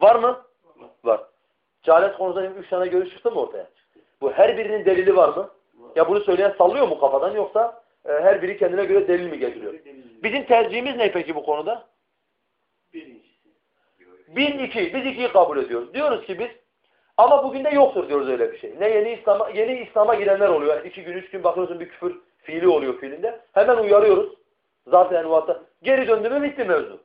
Var mı? Var. Var. Cehalet konusunda üç tane görüş çıktı mı ortaya? Bu her birinin delili var mı? Var. Ya bunu söyleyen sallıyor mu kafadan yoksa e, her biri kendine göre delil mi getiriyor? Delil. Bizim tercihimiz ne peki bu konuda? Birincisi. Bir, iki. Biz ikiyi kabul ediyoruz. Diyoruz ki biz Ama bugün de yoktur diyoruz öyle bir şey. Ne yeni İslam'a yeni İslam'a girenler oluyor. Yani iki gün, üç gün bakıyorsun bir küfür fiili oluyor fiilinde. Hemen uyarıyoruz. Zaten envatta. Geri döndü mü bitti mevzu.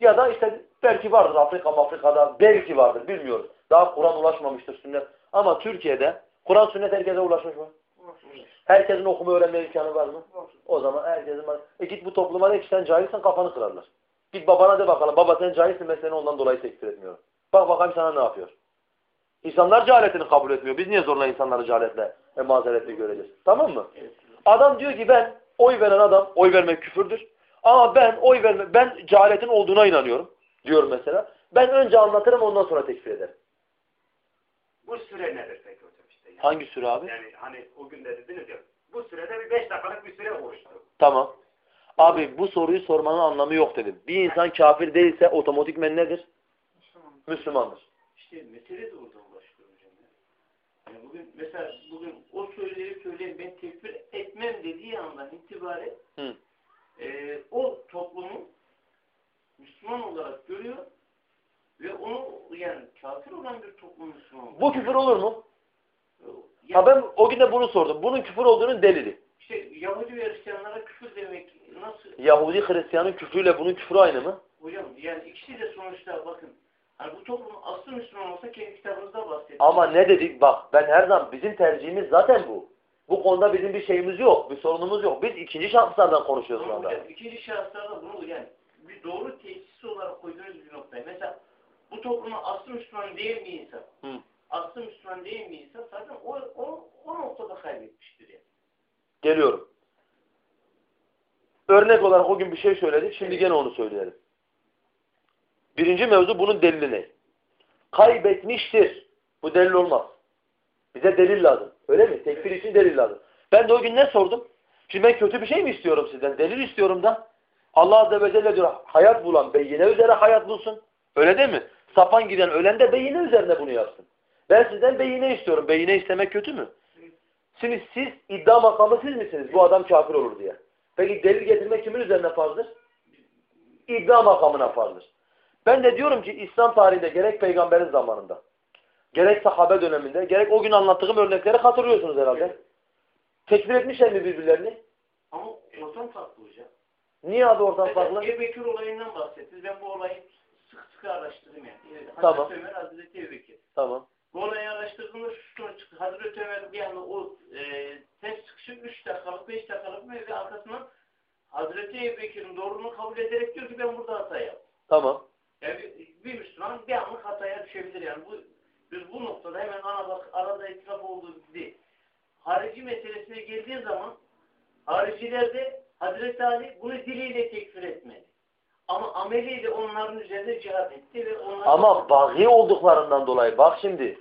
Ya da işte belki vardır Afrika Afrika'da belki vardır bilmiyoruz. Daha Kur'an ulaşmamıştır sünnet. Ama Türkiye'de Kur'an sünnet herkese ulaşmış mı? Herkesin okuma öğrenme imkanı var mı? O zaman herkesin var. E git bu topluma de ki sen cahilsen kafanı kırarlar. Git babana de bakalım. Baba sen cahilsin ben seni ondan dolayı tekfir etmiyorum. Bak bakalım sana ne yapıyor. İnsanlar cehaletini kabul etmiyor. Biz niye zorla insanları cehaletle ve mazeretle göreceğiz? Tamam mı? Adam diyor ki ben oy veren adam oy vermek küfürdür. Ama ben oy verme ben cehaletin olduğuna inanıyorum diyor mesela. Ben önce anlatırım ondan sonra tekfir ederim. Bu süre nedir peki hocam işte? Yani, Hangi süre abi? yani hani o gün de dediniz ya bu sürede bir beş dakikalık bir süre oluştu. Tamam. Abi bu soruyu sormanın anlamı yok dedim. Bir insan kafir değilse otomatikmen nedir? Müslüman. Müslümandır. İşte mesele de. Yani bugün mesela bugün o söyleri söyleyen ben tekfir etmem dediği andan itibaren Hı. e, o toplumu Müslüman olarak görüyor ve onu yani kafir olan bir toplum Müslüman Bu küfür olur mu? Yani, Ha ben o gün de bunu sordum. Bunun küfür olduğunun delili. işte Yahudi ve Hristiyanlara küfür demek nasıl? Yahudi Hristiyanın küfrüyle bunun küfrü aynı mı? Hocam yani ikisi de sonuçta bakın hani bu toplum aslı Müslüman olsa kendi kitabınızda bahsetmiş. Ama ne dedik bak ben her zaman bizim tercihimiz zaten bu. Bu konuda bizim bir şeyimiz yok. Bir sorunumuz yok. Biz ikinci şahıslardan konuşuyoruz anda. hocam ikinci şahıslarda bunu yani bir doğru tesis olarak koyduğunuz bir noktayı. Mesela bu toplumun aslı Müslüman değil mi insan? Hı. Aslı Müslüman değil mi insan? Zaten o, o, o noktada kaybetmiştir yani. Geliyorum. Örnek olarak o gün bir şey söyledik. Şimdi gene onu söyleyelim. Birinci mevzu bunun delili ne? Kaybetmiştir. Bu delil olmaz. Bize delil lazım. Öyle mi? Tekfir için delil lazım. Ben de o gün ne sordum? Şimdi ben kötü bir şey mi istiyorum sizden? Delil istiyorum da. Allah Azze ve Celle diyor hayat bulan beyine üzere hayat bulsun. Öyle değil mi? Sapan giden ölen de beyine üzerine bunu yapsın. Ben sizden beyine istiyorum. Beyine istemek kötü mü? Şimdi siz iddia makamı siz misiniz? Bu adam kafir olur diye. Peki delil getirmek kimin üzerine farzdır? İddia makamına farzdır. Ben de diyorum ki İslam tarihinde gerek peygamberin zamanında, gerek sahabe döneminde, gerek o gün anlattığım örnekleri hatırlıyorsunuz herhalde. Tekfir etmişler mi birbirlerini? Ama ortam farklı hocam. Niye abi oradan Mesela farklı? Ebu Bekir olayından bahsettiniz. Ben bu olayı sık sık araştırdım yani. Hazreti Tamam. Ömer, Hazreti Ebu Bekir. Tamam. Bu olayı araştırdığımda şu sonuç çıktı. Hazreti Ömer bir anda o e, test çıkışı 3 dakikalık 5 dakikalık ve arkasından Hazreti Ebu Bekir'in doğruluğunu kabul ederek diyor ki ben burada hata yaptım. Tamam. Yani bir, Müslüman bir anlık hataya düşebilir yani. Bu, biz bu noktada hemen ana bak arada itiraf olduğu gibi harici meselesine geldiği zaman haricilerde Hazreti Ali bunu diliyle tekfir etmedi. Ama ameliyle onların üzerinde cihad etti ve onlar Ama bagi olduklarından dolayı bak şimdi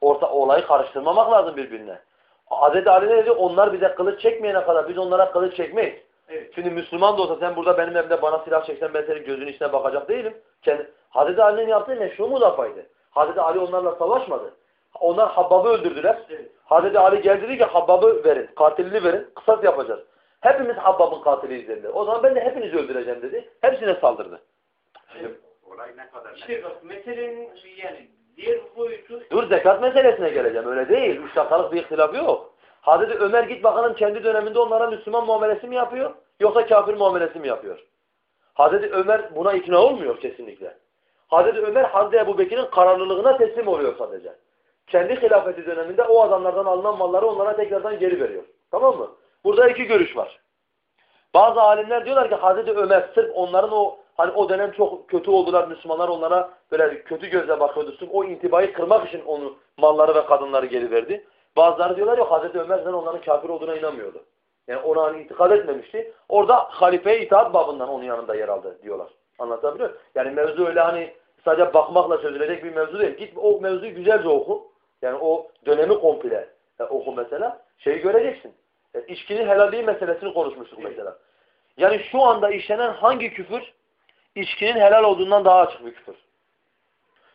orta olayı karıştırmamak lazım birbirine. Hazreti Ali ne dedi? Onlar bize kılıç çekmeyene kadar biz onlara kılıç çekmeyiz. Evet. Şimdi Müslüman da olsa sen burada benim evimde bana silah çeksen ben senin gözünün içine bakacak değilim. Kendi, Hazreti Ali'nin yaptığı meşru mudafaydı. Hazreti Ali onlarla savaşmadı. Onlar Habbab'ı öldürdüler. Evet. Hazreti Ali geldi dedi ki Habbab'ı verin, katilini verin, kısas yapacağız. Hepimiz Habbab'ın katiliyiz dediler. O zaman ben de hepinizi öldüreceğim dedi. Hepsine saldırdı. Evet. Olay ne kadar İşte bak meselenin yani diğer boyutu Dur zekat meselesine geleceğim. Öyle değil. Üç dakikalık bir ihtilaf yok. Hazreti Ömer git bakalım kendi döneminde onlara Müslüman muamelesi mi yapıyor? Yoksa kafir muamelesi mi yapıyor? Hazreti Ömer buna ikna olmuyor kesinlikle. Hazreti Ömer Hazreti Ebu Bekir'in kararlılığına teslim oluyor sadece. Kendi hilafeti döneminde o adamlardan alınan malları onlara tekrardan geri veriyor. Tamam mı? Burada iki görüş var. Bazı alimler diyorlar ki Hazreti Ömer sırf onların o hani o dönem çok kötü oldular Müslümanlar onlara böyle kötü gözle bakıyordu. Sırf o intibayı kırmak için onu malları ve kadınları geri verdi. Bazıları diyorlar ya Hazreti Ömer zaten onların kafir olduğuna inanmıyordu. Yani ona hani itikad etmemişti. Orada halifeye itaat babından onun yanında yer aldı diyorlar. Anlatabiliyor muyum? Yani mevzu öyle hani sadece bakmakla çözülecek bir mevzu değil. Git o mevzuyu güzelce oku. Yani o dönemi komple e, oku mesela. Şeyi göreceksin. E, içkinin helalliği meselesini konuşmuştuk mesela. Yani şu anda işlenen hangi küfür içkinin helal olduğundan daha açık bir küfür.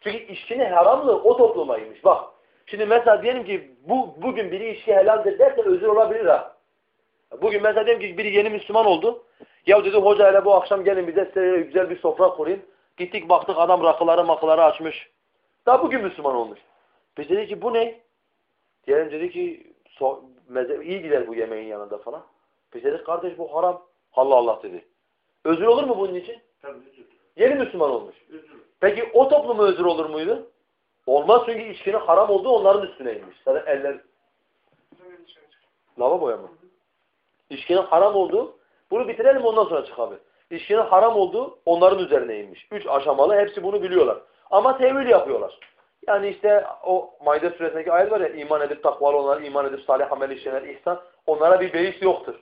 Çünkü içkinin haramlığı o topluma Bak. Şimdi mesela diyelim ki bu bugün biri içki helaldir derse özür olabilir ha. Bugün mesela diyelim ki biri yeni Müslüman oldu. Ya dedi hocayla bu akşam gelin bize size güzel bir sofra kurayım. Gittik baktık adam rakıları makıları açmış. Daha bugün Müslüman olmuş. Biz dedi ki bu ne? Diyelim dedi ki so iyi gider bu yemeğin yanında falan. Biz dedik kardeş bu haram. Allah Allah dedi. Özür olur mu bunun için? Tabii özür. Yeni Müslüman olmuş. Özür. Peki o topluma özür olur muydu? Olmaz çünkü içkinin haram olduğu onların üstüne inmiş. Zaten eller lavaboya mı? İçkinin haram olduğu, bunu bitirelim ondan sonra çıkabilir. İçkinin haram olduğu onların üzerine inmiş. Üç aşamalı hepsi bunu biliyorlar. Ama tevil yapıyorlar. Yani işte o Maide suresindeki ayet var ya iman edip takvalı olanlar, iman edip salih amel işleyenler, ihsan onlara bir beis yoktur.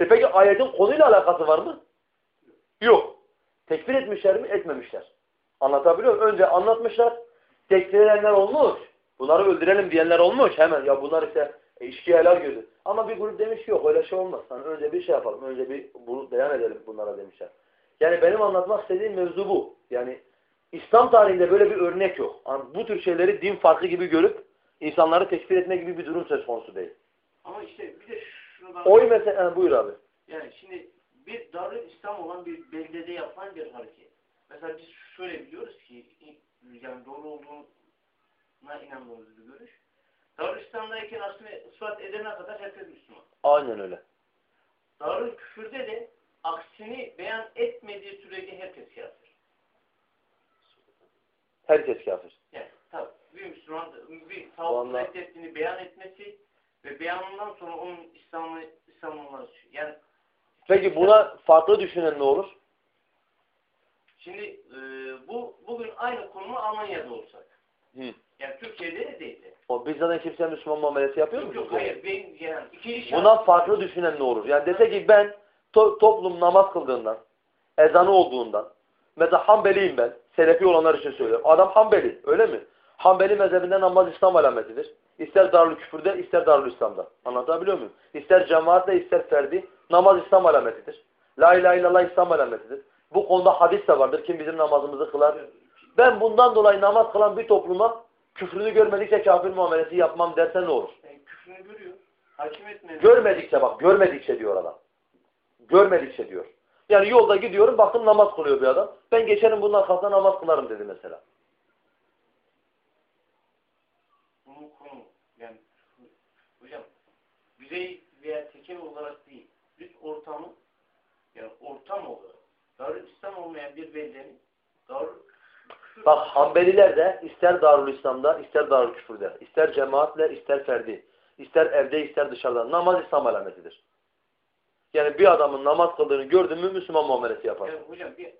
E peki ayetin konuyla alakası var mı? Yok. Tekfir etmişler mi? Etmemişler. Anlatabiliyor muyum? Önce anlatmışlar. Tekfir olmuş. Bunları öldürelim diyenler olmuş. Hemen ya bunlar işte e, içki helal gözü. Ama bir grup demiş yok öyle şey olmaz. Hani önce bir şey yapalım. Önce bir bunu beyan edelim bunlara demişler. Yani benim anlatmak istediğim mevzu bu. Yani İslam tarihinde böyle bir örnek yok. Yani bu tür şeyleri din farkı gibi görüp insanları tekfir etme gibi bir durum söz konusu değil. Ama işte bir de ben... Oy mesela ha, buyur abi. Yani şimdi bir Darül İslam olan bir beldede yapılan bir hareket. Mesela biz şöyle biliyoruz ki yani doğru olduğuna inanmıyoruz bir görüş. Darül İslam'dayken aslında ispat edene kadar herkes Müslüman. Aynen öyle. Darül Küfür'de de aksini beyan etmediği sürece herkes kafir. Herkes kafir. Yani tabi bir Müslüman bir tavuk reddettiğini beyan etmesi ve beyanından sonra onun İslam'ı İslam olması. Yani Peki buna farklı düşünen ne olur? şimdi e, aynı konumu Almanya'da olsak. Hı. Yani Türkiye'de de değil. O biz zaten kimse Müslüman muamelesi yapıyor Yok muyuz? yok hayır. Ben, yani ikili şahıs- Buna farklı düşünen ne olur? Yani dese ki ben to- toplum namaz kıldığından, ezanı olduğundan, mesela Hanbeliyim ben, Selefi olanlar için söylüyorum. Adam Hanbeli, öyle mi? Hanbeli mezhebinde namaz İslam alametidir. İster Darül Küfür'de, ister Darül İslam'da. Anlatabiliyor muyum? İster cemaatle, ister ferdi, namaz İslam alametidir. La ilahe illallah İslam alametidir. Bu konuda hadis de vardır. Kim bizim namazımızı kılar? Ben bundan dolayı namaz kılan bir topluma küfrünü görmedikçe kafir muamelesi yapmam derse ne olur? Yani küfrünü görüyor. Hakim etmedi. Görmedikçe bak, görmedikçe diyor adam. Görmedikçe diyor. Yani yolda gidiyorum, baktım namaz kılıyor bir adam. Ben geçerim bunun arkasında namaz kılarım dedi mesela. Bunun konu yani hocam birey veya tekel olarak değil. Biz ortamı yani ortam olarak Darül İslam olmayan bir beldenin Darül Bak Hanbeliler de ister Darül İslam'da, ister Darül Küfür'de, ister cemaatle, ister ferdi, ister evde, ister dışarıda namaz İslam alametidir. Yani bir adamın namaz kıldığını gördün mü Müslüman muamelesi yapar. yani hocam bir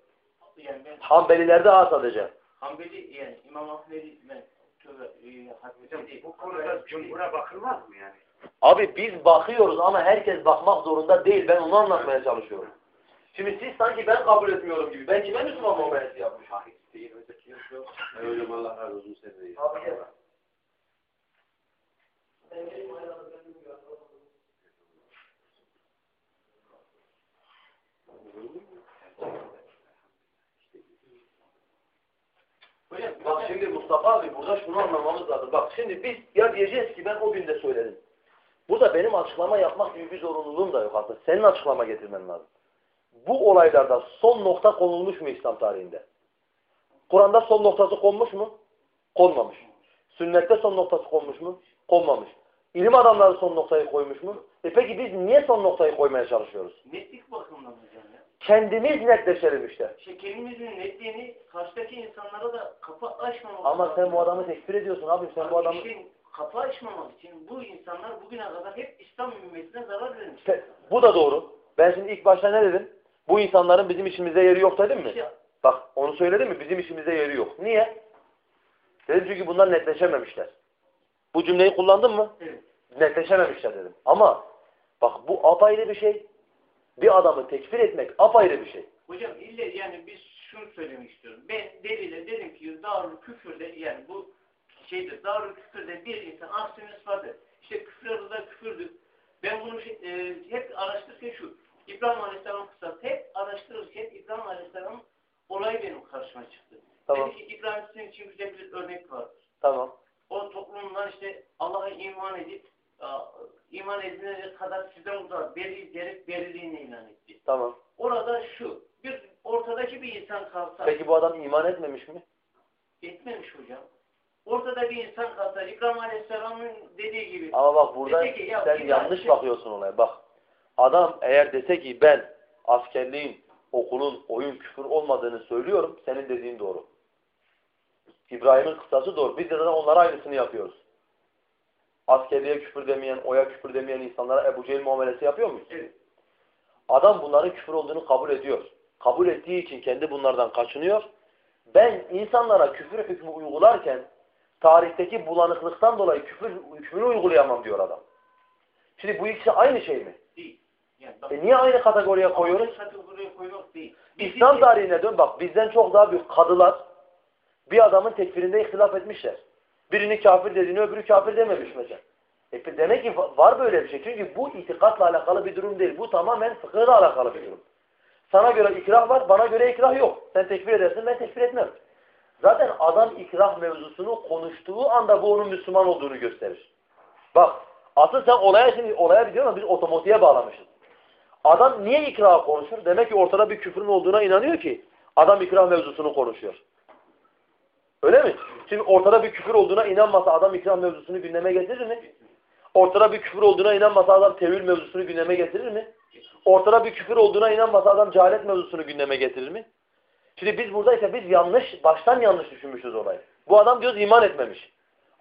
yani ben Hanbelilerde az sadece. Hanbeli yani İmam Ahmed'i ben tövbe e, bu konuda cumhura bakılmaz mı yani? Abi biz bakıyoruz ama herkes bakmak zorunda değil. Ben onu anlatmaya çalışıyorum. Şimdi siz sanki ben kabul etmiyorum gibi. Ben kime Müslüman muamelesi yapmış? Hocam Allah razı olsun sen de Bak şimdi Mustafa abi burada şunu anlamamız lazım. Bak şimdi biz ya diyeceğiz ki ben o gün de söyledim. Burada benim açıklama yapmak gibi bir zorunluluğum da yok aslında. Senin açıklama getirmen lazım. Bu olaylarda son nokta konulmuş mu İslam tarihinde? Kur'an'da son noktası konmuş mu? Konmamış. Sünnette son noktası konmuş mu? Konmamış. İlim adamları son noktayı koymuş mu? E peki biz niye son noktayı koymaya çalışıyoruz? netlik bakımından hocam ya. Kendimiz netleşelim işte. İşte kendimizin netliğini karşıdaki insanlara da kapı açmamak Ama sen bu adamı tekfir ediyorsun abi. Sen bu Abi adamı... işin kapı açmamak için bu insanlar bugüne kadar hep İslam ümmetine zarar vermiş. Bu da doğru. Ben şimdi ilk başta ne dedim? Bu insanların bizim işimizde yeri yok dedim mi? İşte Bak onu söyledim mi? Bizim işimizde yeri yok. Niye? Dedim çünkü bunlar netleşememişler. Bu cümleyi kullandın mı? Evet. Netleşememişler dedim. Ama bak bu apayrı bir şey. Bir adamı tekfir etmek apayrı bir şey. Hocam ille yani biz şunu söylemek istiyorum. Ben delile dedim ki Darül Küfür'de yani bu şeydir Darül Küfür'de bir insan aksini ispat et. İşte küfür arada küfürdür. Ben bunu şey, e, hep araştırırken şu İbrahim Aleyhisselam kıssası hep araştırırken İbrahim Aleyhisselam'ın olayı benim karşıma çıktı. Tamam. Dedi ki İbrahim sizin için güzel bir örnek vardır. Tamam. O toplumdan işte Allah'a iman edip iman edilene kadar sizden uzak beri derip beriliğini ilan etti. Tamam. Orada şu bir ortadaki bir insan kalsa Peki bu adam iman etmemiş mi? etmemiş hocam. Orta ortada bir insan kalsa İbrahim Aleyhisselam'ın dediği gibi Ama bak burada ki, ya sen yanlış bakıyorsun olaya. Bak adam eğer dese ki ben askerliğin, okulun, oyun, küfür olmadığını söylüyorum. Senin dediğin doğru. İbrahim'in kıssası doğru. Biz de zaten onlara aynısını yapıyoruz. Askerliğe küfür demeyen, oya küfür demeyen insanlara Ebu Cehil muamelesi yapıyor muyuz? Evet. Adam bunların küfür olduğunu kabul ediyor. Kabul ettiği için kendi bunlardan kaçınıyor. Ben insanlara küfür hükmü uygularken tarihteki bulanıklıktan dolayı küfür hükmünü uygulayamam diyor adam. Şimdi bu ikisi aynı şey mi? E niye aynı kategoriye koyuyoruz? İslam tarihine dön bak bizden çok daha büyük kadılar bir adamın tekfirinde ihtilaf etmişler. Birini kafir dediğini öbürü kafir dememiş mesela. E demek ki va- var böyle bir şey. Çünkü bu itikatla alakalı bir durum değil. Bu tamamen fıkıhla alakalı bir durum. Sana göre ikrah var, bana göre ikrah yok. Sen tekfir edersin, ben tekfir etmem. Zaten adam ikrah mevzusunu konuştuğu anda bu onun Müslüman olduğunu gösterir. Bak, asıl sen olaya şimdi olaya biliyor musun? Biz otomatiğe bağlamışız. Adam niye ikrah konuşur? Demek ki ortada bir küfrün olduğuna inanıyor ki adam ikrah mevzusunu konuşuyor. Öyle mi? Şimdi ortada bir küfür olduğuna inanmasa adam ikrah mevzusunu gündeme getirir mi? Ortada bir küfür olduğuna inanmasa adam tevil mevzusunu gündeme getirir mi? Ortada bir küfür olduğuna inanmasa adam cehalet mevzusunu gündeme getirir mi? Şimdi biz burada ise biz yanlış, baştan yanlış düşünmüşüz olayı. Bu adam diyoruz iman etmemiş.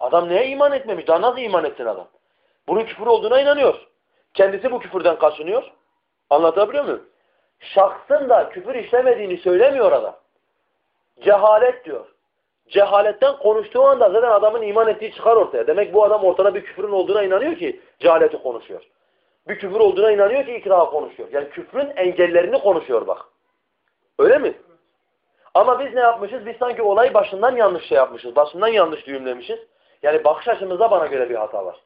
Adam neye iman etmemiş? Daha nasıl iman etsin adam? Bunun küfür olduğuna inanıyor. Kendisi bu küfürden kaçınıyor. Anlatabiliyor muyum? Şahsın da küfür işlemediğini söylemiyor adam. Cehalet diyor. Cehaletten konuştuğu anda zaten adamın iman ettiği çıkar ortaya. Demek bu adam ortada bir küfrün olduğuna inanıyor ki cehaleti konuşuyor. Bir küfür olduğuna inanıyor ki ikraha konuşuyor. Yani küfrün engellerini konuşuyor bak. Öyle mi? Ama biz ne yapmışız? Biz sanki olayı başından yanlış şey yapmışız. Başından yanlış düğümlemişiz. Yani bakış açımızda bana göre bir hata var.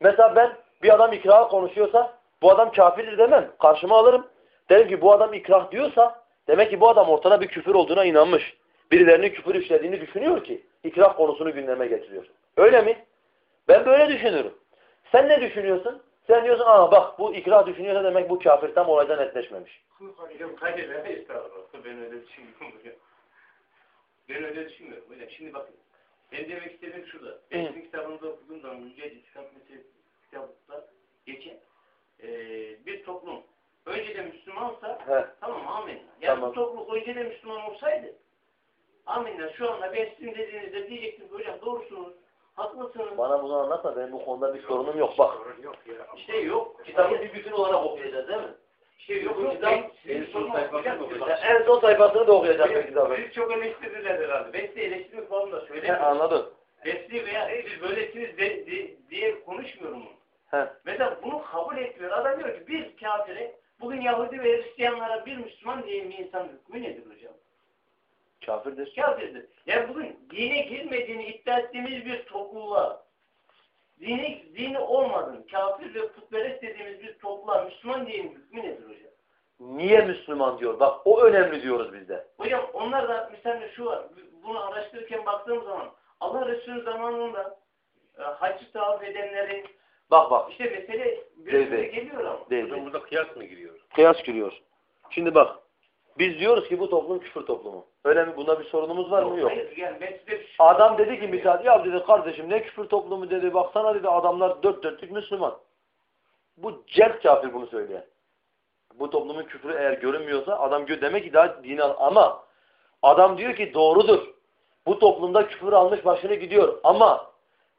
Mesela ben bir adam ikraha konuşuyorsa bu adam kafirdir demem. Karşıma alırım. Derim ki bu adam ikrah diyorsa demek ki bu adam ortada bir küfür olduğuna inanmış. Birilerinin küfür işlediğini düşünüyor ki ikrah konusunu gündeme getiriyor. Öyle mi? Ben böyle düşünürüm. Sen ne düşünüyorsun? Sen diyorsun aa bak bu ikrah düşünüyorsa demek bu kafir tam olaydan netleşmemiş. Hocam hayır ben öyle düşünmüyorum hocam. Ben öyle düşünmüyorum hocam. Şimdi bakın. Ben demek istediğim şurada. Ben sizin kitabınızda okuduğum zaman Yüce İslam Meselesi kitabında geçen eee bir toplum önce de Müslümansa He. tamam amenna. Yani Tamam. bu toplum önce de Müslüman olsaydı amenna şu anda ben sizin dediğinizde diyecektim ki hocam doğrusunuz. Haklısınız. Bana bunu anlatma. Benim bu konuda bir sorunum yok. Bak. Yok ya. İşte yok. Kitabı bir bütün olarak okuyacağız değil mi? İşte yok. Bu yok. kitap- en son sayfasını. Ya en son sayfasını da okuyacaksın kitabı. Siz çok eleştirdiler herhalde. Ben size eleştirmek falan da söylemiyorum. anladım. Besli veya siz böylesiniz de, de- diye konuşmuyorum. He. Mesela bunu kabul etmiyor. Adam diyor ki bir kafire bugün Yahudi ve Hristiyanlara bir Müslüman diye bir insan hükmü nedir hocam? Kafirdir. Kafirdir. Yani bugün dine girmediğini iddia ettiğimiz bir topluluğa dini, dini olmadığını, kafir ve putperest dediğimiz bir topluluğa Müslüman diyenin hükmü nedir hocam? Niye Müslüman diyor? Bak o önemli diyoruz biz de. Hocam onlar da mesela şu var, bunu araştırırken baktığım zaman Allah Resulü zamanında e, hacı tavaf edenlerin Bak bak. işte mesele değil. geliyor ama. Değil. Hocam burada kıyas mı giriyor? Kıyas giriyor. Şimdi bak. Biz diyoruz ki bu toplum küfür toplumu. Öyle mi? Bunda bir sorunumuz var mı? Yok. Hayır yani ben size bir şey Adam dedi ki misal ya dedi kardeşim ne küfür toplumu dedi. Baksana dedi adamlar dört dörtlük Müslüman. Bu celt kafir bunu söyleyen. Bu toplumun küfrü eğer görünmüyorsa adam gö demek ki daha dini al- ama adam diyor ki doğrudur. Bu toplumda küfür almış başını gidiyor ama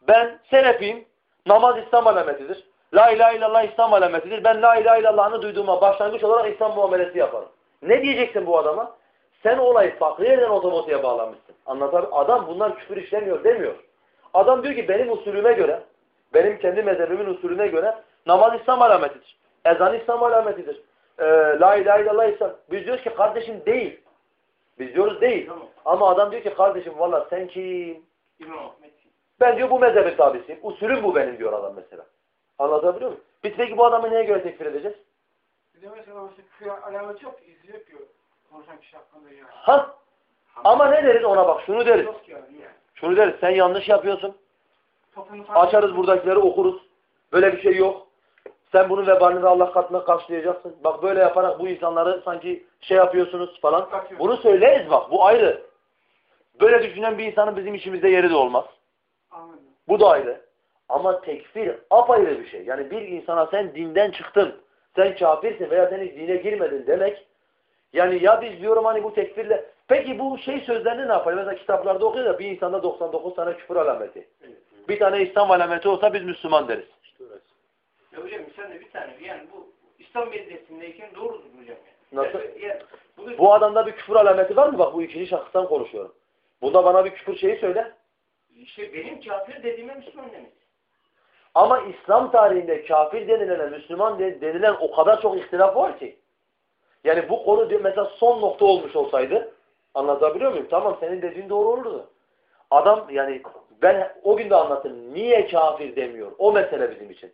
ben senefiyim. Namaz İslam alametidir. La ilahe illallah İslam alametidir. Ben la ilahe illallah'ını duyduğuma başlangıç olarak İslam muamelesi yaparım. Ne diyeceksin bu adama? Sen olayı farklı yerden otomatiğe bağlamışsın. Anlatabiliyor Adam bunlar küfür işlemiyor demiyor. Adam diyor ki benim usulüme göre, benim kendi mezhebimin usulüne göre namaz İslam alametidir. Ezan İslam alametidir. Ee, la ilahe illallah İslam. Biz diyoruz ki kardeşim değil. Biz diyoruz değil. Tamam. Ama adam diyor ki kardeşim valla sen kim? İmam Ahmet. Ben diyor bu mezhebin tabisiyim. Usulüm bu benim diyor adam mesela. Anlatabiliyor muyum? Biz peki bu adamı neye göre tekfir edeceğiz? Bir de mesela mesela küfür alameti yok ki, izi yok ki konuşan kişi hakkında ya. Ha? Ama ne deriz ona bak şunu deriz. Yok yani. Şunu deriz sen yanlış yapıyorsun. Açarız buradakileri okuruz. Böyle bir şey yok. Sen bunun vebalini de Allah katına karşılayacaksın. Bak böyle yaparak bu insanları sanki şey yapıyorsunuz falan. Bunu söyleriz bak bu ayrı. Böyle düşünen bir insanın bizim içimizde yeri de olmaz. Anladım. Bu da ayrı. Ama tekfir apayrı bir şey. Yani bir insana sen dinden çıktın, sen kafirsin veya sen hiç dine girmedin demek. Yani ya biz diyorum hani bu tekfirle... Peki bu şey sözlerini ne yapar? Mesela kitaplarda okuyor da bir insanda 99 tane küfür alameti. Bir tane İslam alameti olsa biz Müslüman deriz. Ya hocam sen de bir tane yani bu İslam medyasındayken doğrudur hocam yani. Nasıl? Yani, yani, Bu adamda bir küfür alameti var mı? Bak bu ikinci şahıstan konuşuyorum. Bunda bana bir küfür şeyi söyle. İşte benim kafir dediğime Müslüman demek. Ama İslam tarihinde kafir denilene, Müslüman de- denilen o kadar çok ihtilaf var ki. Yani bu konu mesela son nokta olmuş olsaydı anlatabiliyor muyum? Tamam senin dediğin doğru olurdu. Adam yani ben o gün de anlattım. Niye kafir demiyor? O mesele bizim için.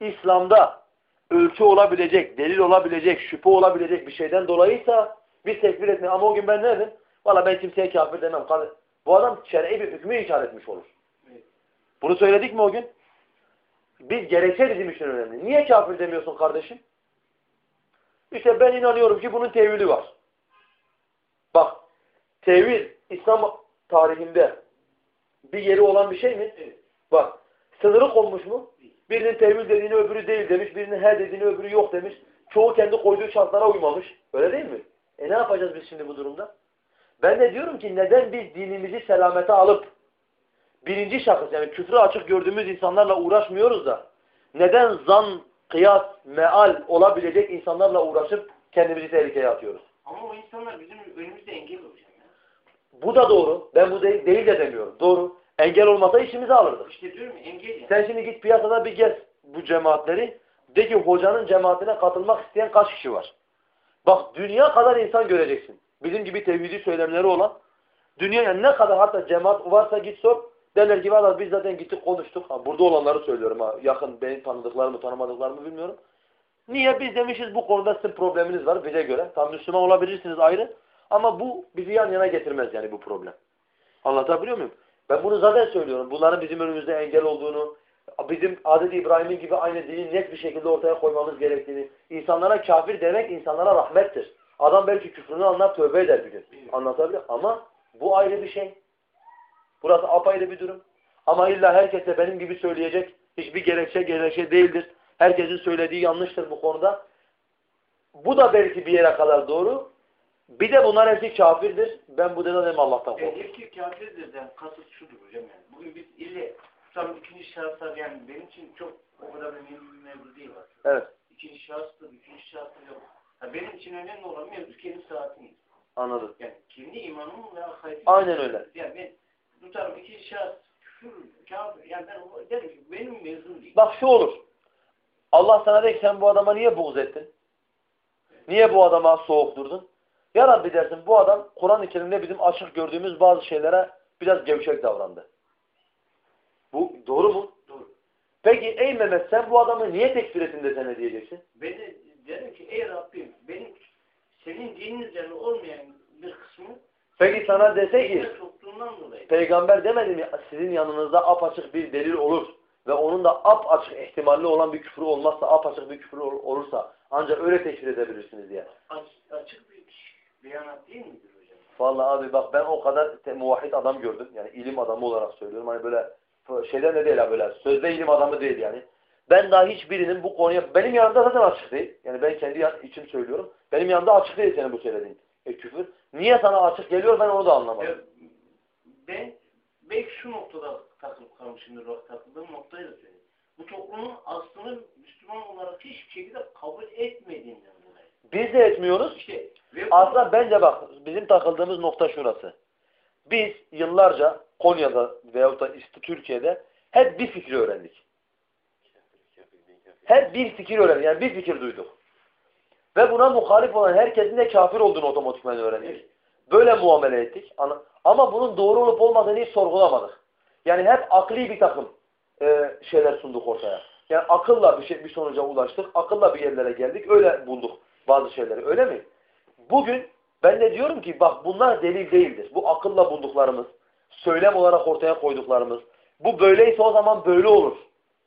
İslam'da ölçü olabilecek, delil olabilecek, şüphe olabilecek bir şeyden dolayıysa biz tekfir etmeyiz. Ama o gün ben ne dedim? Valla ben kimseye kafir demem. Bu adam şer'i bir hükmü inkar etmiş olur. Evet. Bunu söyledik mi o gün? Biz gerekçe bizim için önemli. Niye kafir demiyorsun kardeşim? İşte ben inanıyorum ki bunun tevhili var. Bak, tevhid İslam tarihinde bir yeri olan bir şey mi? Evet. Bak, sınırı konmuş mu? Birinin tevhid dediğini öbürü değil demiş, birinin he dediğini öbürü yok demiş. Çoğu kendi koyduğu şartlara uymamış. Öyle değil mi? E ne yapacağız biz şimdi bu durumda? Ben de diyorum ki neden biz dinimizi selamete alıp birinci şahıs yani küfrü açık gördüğümüz insanlarla uğraşmıyoruz da neden zan, kıyas, meal olabilecek insanlarla uğraşıp kendimizi tehlikeye atıyoruz? Ama o insanlar bizim önümüzde engel olacak. ya. Bu da doğru. Ben bu değil, değil de demiyorum. Doğru. Engel olmasa işimizi alırdık. İşte diyorum engel yani. Sen şimdi git piyasada bir gez bu cemaatleri. De ki hocanın cemaatine katılmak isteyen kaç kişi var? Bak dünya kadar insan göreceksin. Bizim gibi tevhidi söylemleri olan. Dünya yani ne kadar hatta cemaat varsa git sor. Derler ki valla biz zaten gittik konuştuk. Ha, burada olanları söylüyorum ha. Yakın benim tanıdıklarımı tanımadıklarımı bilmiyorum. Niye? Biz demişiz bu konuda sizin probleminiz var bize göre. Tam Müslüman olabilirsiniz ayrı. Ama bu bizi yan yana getirmez yani bu problem. Anlatabiliyor muyum? Ben bunu zaten söylüyorum. Bunların bizim önümüzde engel olduğunu, bizim Hazreti İbrahim'in gibi aynı dini net bir şekilde ortaya koymamız gerektiğini, insanlara kafir demek insanlara rahmettir. Adam belki küfrünü anlar, tövbe eder bir gün. Anlatabiliyor Ama bu ayrı bir şey. Burası apayrı bir durum. Ama illa herkes de benim gibi söyleyecek. Hiçbir gerekçe gerekçe değildir. Herkesin söylediği yanlıştır bu konuda. Bu da belki bir yere kadar doğru. Bir de bunlar hepsi kafirdir. Ben bu dedim Allah'tan Yani korkuyorum. hepsi kafirdir de kasıt şudur hocam yani. Bugün biz ille tam ikinci şahıslar yani benim için çok o kadar önemli bir mevzu değil var. Evet. İkinci şahıstır, üçüncü şahıstır yok. Ha, benim için önemli olan mevzu kendi saatimiz. Anladım. Yani kendi imanımın ve akaidimim. Aynen öyle. Yani ben tutarım ikinci şahıs küfür, kafir. Yani ben derim ki benim mevzum değil. Bak şu olur. Allah sana der ki sen bu adama niye buğz ettin? Niye bu adama soğuk durdun? Ya Rabbi dersin bu adam Kur'an-ı Kerim'de bizim açık gördüğümüz bazı şeylere biraz gevşek davrandı. Bu doğru mu? Doğru. Peki ey Mehmet sen bu adamı niye tekfir ettin de sen ne diyeceksin? Ben de derim ki ey Rabbim benim senin dinin üzerine olmayan bir kısmı Peki sana dese ki peygamber demedi mi sizin yanınızda apaçık bir delil olur ve onun da apaçık ihtimalli olan bir küfür olmazsa apaçık bir küfür ol- olursa ancak öyle tekfir edebilirsiniz diye. Aç, açık bir beyanat değil midir hocam? Vallahi abi bak ben o kadar muvahhid adam gördüm. Yani ilim adamı olarak söylüyorum. Hani böyle şeyden de değil ha böyle. Sözde ilim adamı değil yani. Ben daha hiçbirinin bu konuya benim yanımda zaten açık değil. Yani ben kendi için söylüyorum. Benim yanımda açık değil senin bu söylediğin e, küfür. Niye sana açık geliyor ben onu da anlamadım. Ben belki şu noktada takılıp kalmışımdır takıldığım noktayı da söyleyeyim. Bu toplumun aslını Müslüman olarak hiçbir şekilde kabul etmediğinden dolayı. Biz de etmiyoruz. İşte Aslında bence bak bizim takıldığımız nokta şurası. Biz yıllarca Konya'da veyahut da işte Türkiye'de hep bir fikri öğrendik. Hep bir fikir öğrendik. Yani bir fikir duyduk. Ve buna muhalif olan herkesin de kafir olduğunu otomatikman öğrendik. Böyle muamele ettik. Ama bunun doğru olup olmadığını hiç sorgulamadık. Yani hep akli bir takım e, şeyler sunduk ortaya. Yani akılla bir, şey, bir sonuca ulaştık. Akılla bir yerlere geldik. Öyle bulduk bazı şeyleri. Öyle mi? Bugün ben de diyorum ki bak bunlar delil değildir. Bu akılla bulduklarımız, söylem olarak ortaya koyduklarımız. Bu böyleyse o zaman böyle olur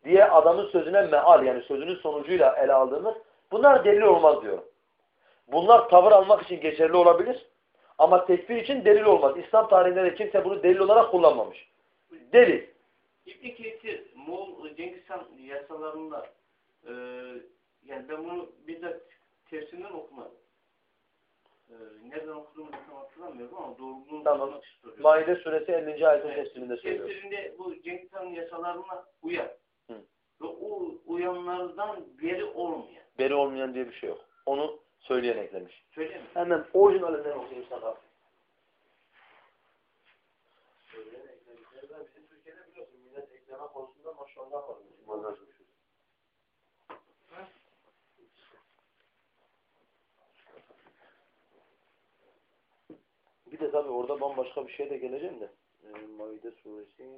diye adamın sözüne meal yani sözünün sonucuyla ele aldığımız bunlar delil olmaz diyorum. Bunlar tavır almak için geçerli olabilir ama tekfir için delil olmaz. İslam tarihinde de kimse bunu delil olarak kullanmamış. Delil. İbn Kesir, Moğol Cengiz Han yasalarında e, yani ben bunu bizzat tefsirinden okumadım. E, nereden okuduğumu tam hatırlamıyorum ama doğruluğunu Tamam. Maide suresi 50. ayetin Evet. tefsirinde söylüyor. Tefsirinde bu Cengiz Han yasalarına uyar. Ve o uyanlardan beri olmayan. Beri olmayan diye bir şey yok. Onu söyleyen eklemiş. Söyleyeyim mi? Hemen orijinalinden okuyayım sana. Bizim Türkiye'de biliyorsun millet ekleme konusunda maşallah var. Müslümanlar. Bir de tabii orada bambaşka bir şey de geleceğim de. Ee, Maide suresi.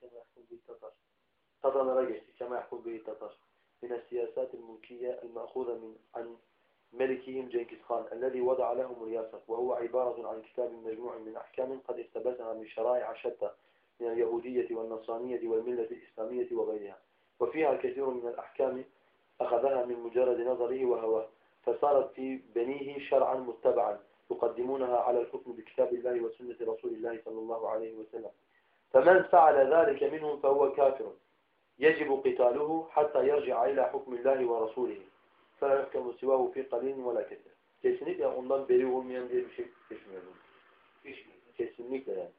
Heh, Bak. Tadanlara geçtik. Kema yahkul bihi tatar. من السياسات الملكية المأخوذة من عن ملكهم جنكيز خان الذي وضع لهم الياسر وهو عبارة عن كتاب مجموع من أحكام قد اقتبسها من شرائع شتى من اليهودية والنصرانية والملة الإسلامية وغيرها وفيها الكثير من الأحكام أخذها من مجرد نظره وهواه فصارت في بنيه شرعا متبعا يقدمونها على الحكم بكتاب الله وسنة رسول الله صلى الله عليه وسلم فمن فعل ذلك منهم فهو كافر يجب قتاله حتى يرجع إلى حكم الله ورسوله فلا يحكم سواه في قليل ولا كثير kesinlikle ondan beri olmayan diye bir şey geçmiyorum. Kesinlikle yani.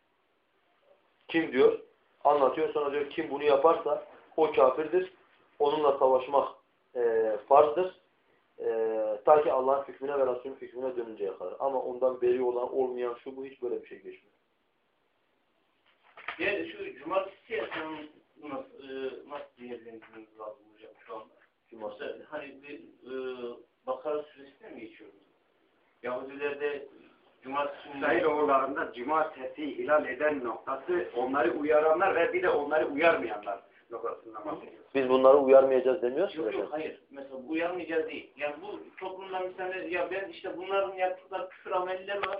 Kim diyor? Anlatıyor sonra diyor kim bunu yaparsa o kafirdir. Onunla savaşmak e, farzdır. E, ta ki Allah'ın hükmüne ve Resulünün hükmüne dönünceye kadar. Ama ondan beri olan olmayan şu bu hiç böyle bir şey geçmiyor. Yani şu cumartesi yasanın nasıl, e, nasıl değerlendirmemiz lazım hocam şu anda? Cumartesi. Hani bir e, Bakara suresine mi geçiyoruz? Yahudilerde cumartesi İsrail oğullarında cumartesi ihlal eden noktası onları uyaranlar ve bir de onları uyarmayanlar. Biz bunları uyarmayacağız demiyoruz ki. Yok yok hayır. Mesela bu uyanmayacağız değil. Yani bu toplumda mesela ya ben işte bunların yaptıkları küfür ameller var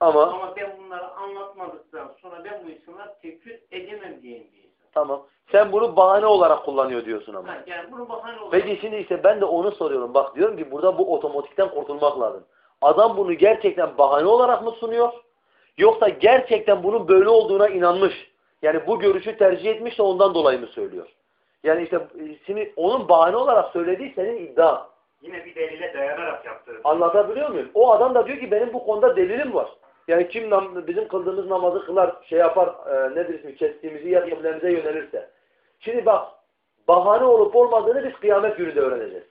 Ama ama ben bunları anlatmadıktan sonra ben bu insanları tekfir edemem diyen bir insan. tamam. Sen bunu bahane olarak kullanıyor diyorsun ama. Ha, yani bunu bahane olarak Peki şimdi işte ben de onu soruyorum. Bak diyorum ki burada bu otomatikten kurtulmak lazım. Adam bunu gerçekten bahane olarak mı sunuyor? Yoksa gerçekten bunun böyle olduğuna inanmış. Yani bu görüşü tercih etmiş de ondan dolayı mı söylüyor? Yani işte e, şimdi onun bahane olarak söylediği senin iddia. Yine bir delile dayanarak yaptığı. Anlatabiliyor muyum? O adam da diyor ki benim bu konuda delilim var. Yani kim nam bizim kıldığımız namazı kılar, şey yapar, e, nedir ismi, kestiğimizi kıblemize yönelirse. Şimdi bak, bahane olup olmadığını biz kıyamet günü de öğreneceğiz.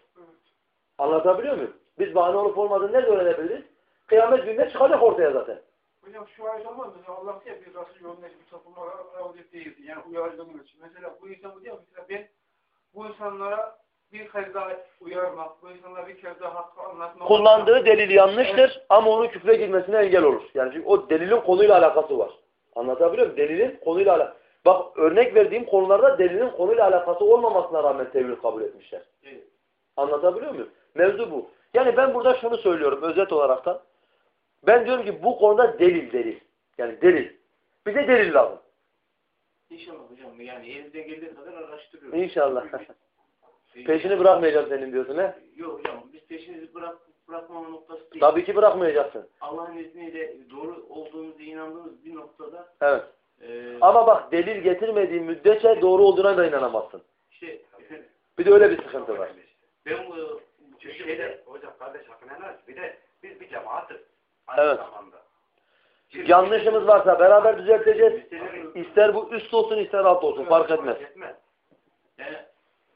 Anlatabiliyor muyum? Biz bahane olup olmadığını nerede öğrenebiliriz? Kıyamet gününde çıkacak ortaya zaten. Hocam şu ayet olmaz mesela Allah diye bir Resul yolunda bir topluma ravzet değildi. Yani uyarıldığımız için. Mesela bu insan bu diyor mesela ben bu insanlara bir kez daha uyarmak, bu insanlara bir kez daha hakkı anlatmak. Kullandığı delil yanlıştır ama onun küfre girmesine engel olur. Yani çünkü o delilin konuyla alakası var. Anlatabiliyor muyum? Delilin konuyla alakası. Bak örnek verdiğim konularda delilin konuyla alakası olmamasına rağmen tevhid kabul etmişler. Evet. Anlatabiliyor muyum? Mevzu bu. Yani ben burada şunu söylüyorum özet olarak da. Ben diyorum ki bu konuda delil delil. Yani delil. Bize delil lazım. İnşallah hocam yani elimizden geldiği kadar araştırıyoruz. İnşallah. (laughs) Peşini bırakmayacağım senin diyorsun he? Yok hocam biz peşinizi bırak, bırakmama noktası değil. Tabii ki bırakmayacaksın. Allah'ın izniyle doğru olduğumuza inandığımız bir noktada Evet. e, Ama bak delil getirmediğin müddetçe doğru olduğuna da inanamazsın. işte (laughs) Bir de öyle bir sıkıntı var. ben bu Çünkü bir şeyde de hocam kardeş hakkını helal et. Bir de biz bir cemaatiz. Aynı Evet. zamanda. Yanlışımız varsa beraber düzelteceğiz. İster bu üst olsun ister alt olsun fark etmez. yani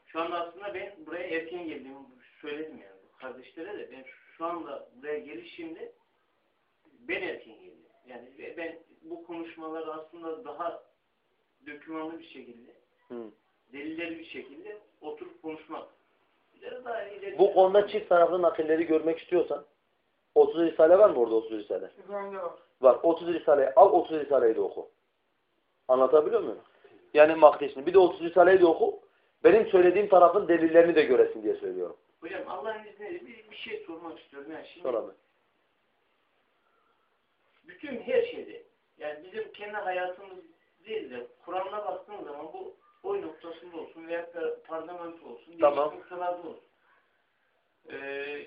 şu anda aslında ben buraya erken geldiğimi söyledim yani kardeşlere de ben şu anda buraya gelişimde ben erken geldim. Yani ben bu konuşmaları aslında daha dökümanlı bir şekilde Hı. delilleri bir şekilde oturup konuşmak. Bu konuda çift taraflı nakilleri görmek istiyorsan 30 risale var mı orada 30 risale? Var. Var. 30 risaleyi al 30 risaleyi de oku. Anlatabiliyor muyum? Yani mahdesini. Bir de 30 risaleyi de oku. Benim söylediğim tarafın delillerini de göresin diye söylüyorum. Hocam Allah'ın izniyle bir, bir şey sormak istiyorum. Yani şimdi mı? bütün her şeyde yani bizim kendi hayatımız değil de Kur'an'a baktığımız zaman bu oy noktasında olsun veya par- parlamento olsun Tamam. değişik noktalarda olsun. Ee,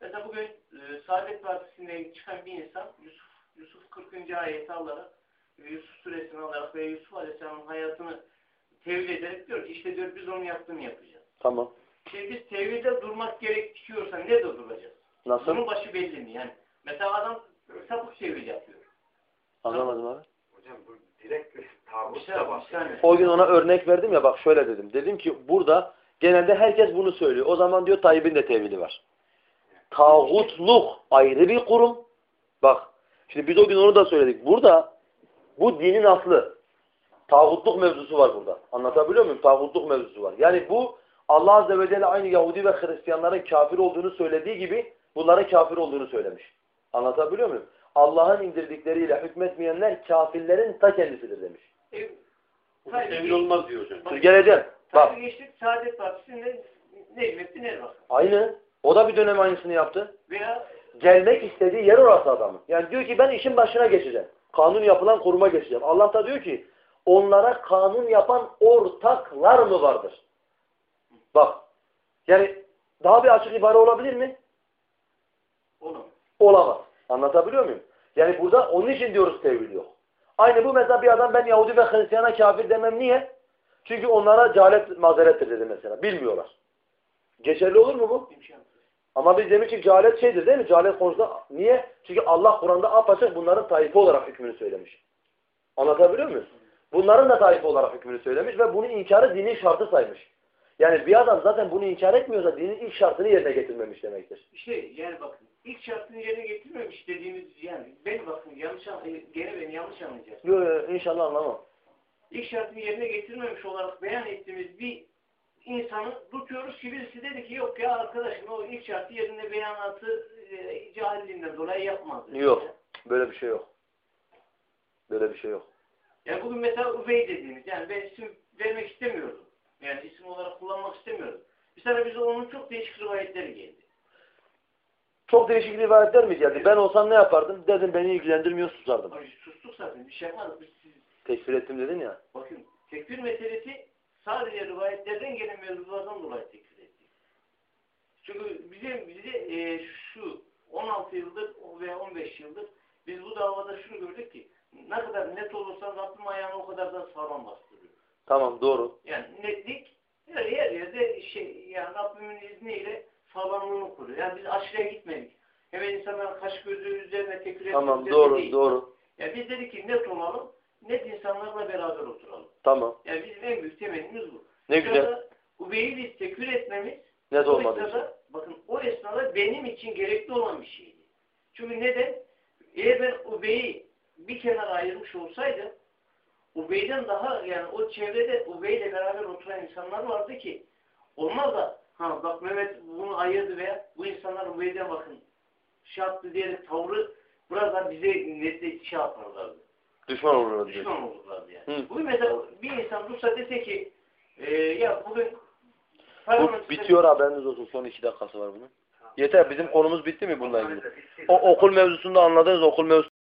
Mesela bugün e, Saadet Partisi'nden çıkan bir insan Yusuf, Yusuf 40. ayeti alarak ve Yusuf suresini alarak ve Yusuf Aleyhisselam'ın hayatını tevil ederek diyor ki işte diyor biz onun yaptığını yapacağız. Tamam. Şimdi biz tevhide durmak gerekiyorsa nerede duracağız? Nasıl? Bunun başı belli mi? Yani mesela adam sapık tevhid yapıyor. Anlamadım abi. Hocam bu direkt Bir tağut saniye, da bir var. saniye. O gün ona örnek verdim ya bak şöyle dedim. Dedim ki burada genelde herkes bunu söylüyor. O zaman diyor Tayyip'in de tevhidi var. Tağutluk ayrı bir kurum. Bak şimdi biz o gün onu da söyledik. Burada bu dinin aslı. Tağutluk mevzusu var burada. Anlatabiliyor muyum? Tağutluk mevzusu var. Yani bu Allah Azze ve Celle aynı Yahudi ve Hristiyanların kafir olduğunu söylediği gibi bunların kafir olduğunu söylemiş. Anlatabiliyor muyum? Allah'ın indirdikleriyle hükmetmeyenler kafirlerin ta kendisidir demiş. E, Bu Tayyip'i tevil geç- olmaz diyor hocam. Dur geleceğim. Bak Tayyip'i geçtik Saadet Partisi'nde Necmettin Erbakan. aynı. O da bir dönem aynısını yaptı. Veya Gelmek istediği yer orası adamın. Yani diyor ki ben işin başına geçeceğim. Kanun yapılan kuruma geçeceğim. Allah da diyor ki onlara kanun yapan ortaklar mı vardır? Bak. Yani daha bir açık ibare olabilir mi? oğlum Olamaz. Anlatabiliyor muyum? Yani burada onun için diyoruz tevhid yok. Aynı bu mesela bir adam ben Yahudi ve Hristiyana kafir demem niye? Çünkü onlara cehalet mazerettir dedi mesela. Bilmiyorlar. Geçerli olur mu bu? Ama biz demiştik cehalet şeydir değil mi? Cehalet konusunda niye? Çünkü Allah Kur'an'da apaçık bunların taife olarak hükmünü söylemiş. Anlatabiliyor muyuz? Bunların da taife olarak hükmünü söylemiş ve bunu inkarı dinin şartı saymış. Yani bir adam zaten bunu inkar etmiyorsa dinin ilk şartını yerine getirmemiş demektir. İşte yani bakın ilk şartını yerine getirmemiş dediğimiz yani ben bakın yanlış an- gene beni yanlış anlayacağız. Yok yok inşallah anlamam. İlk şartını yerine getirmemiş olarak beyan ettiğimiz bir insanı tutuyoruz ki birisi dedi ki yok ya arkadaşım o ilk şartı yerine beyanatı e, cahilliğinden dolayı yapmadı. Yok. Böyle bir şey yok. Böyle bir şey yok. Yani bugün mesela Ubey dediğimiz yani ben isim vermek istemiyorum. Yani isim olarak kullanmak istemiyorum. Bir sene bize onun çok değişik rivayetleri geldi. Çok değişik rivayetler mi geldi? Ben olsam ne yapardım? Dedim beni ilgilendirmiyor susardım. Ay, sustuk zaten bir şey yapmadık. Biz siz, Tekfir ettim dedin ya. bakın tekfir meselesi sadece rivayetlerden gelen mevzulardan dolayı tekfir ettik. Çünkü bizim bize e, şu 16 yıldır veya 15 yıldır biz bu davada şunu gördük ki ne kadar net olursan Rabbim ayağını o kadar da sağlam bastırıyor. Tamam doğru. Yani netlik her, her yerde şey yani Rabbimin izniyle sağlamlığını kuruyor. Yani biz aşırıya gitmedik. Hemen insanlar kaş gözü üzerine tekfir Tamam doğru değil. doğru. Yani biz dedik ki net olalım, net insanlarla beraber oturalım. Tamam. Yani bizim en büyük temelimiz bu. Ne güzel. Sırada Ubey'i biz tekfir etmemiz Net o olmadı. esnada, bakın o esnada benim için gerekli olan bir şeydi. Çünkü neden? Eğer ben Ubey'i bir kenara ayırmış olsaydım, Ubey'den daha yani o çevrede Ubey'le beraber oturan insanlar vardı ki onlar da ha bak Mehmet bunu ayırdı veya bu insanlar Ubey'den bakın şey yaptı diyerek tavrı buradan bize netle şey yaparlardı. Düşman olur diyor. Düşman olurlardı yani. Hı. Bugün mesela bir insan dursa dese ki e, ya bugün Bu bitiyor haberiniz olsun. Son iki dakikası var bunun. Yeter. Bizim konumuz bitti mi bununla ilgili? O okul mevzusunda anladınız. Okul mevzusu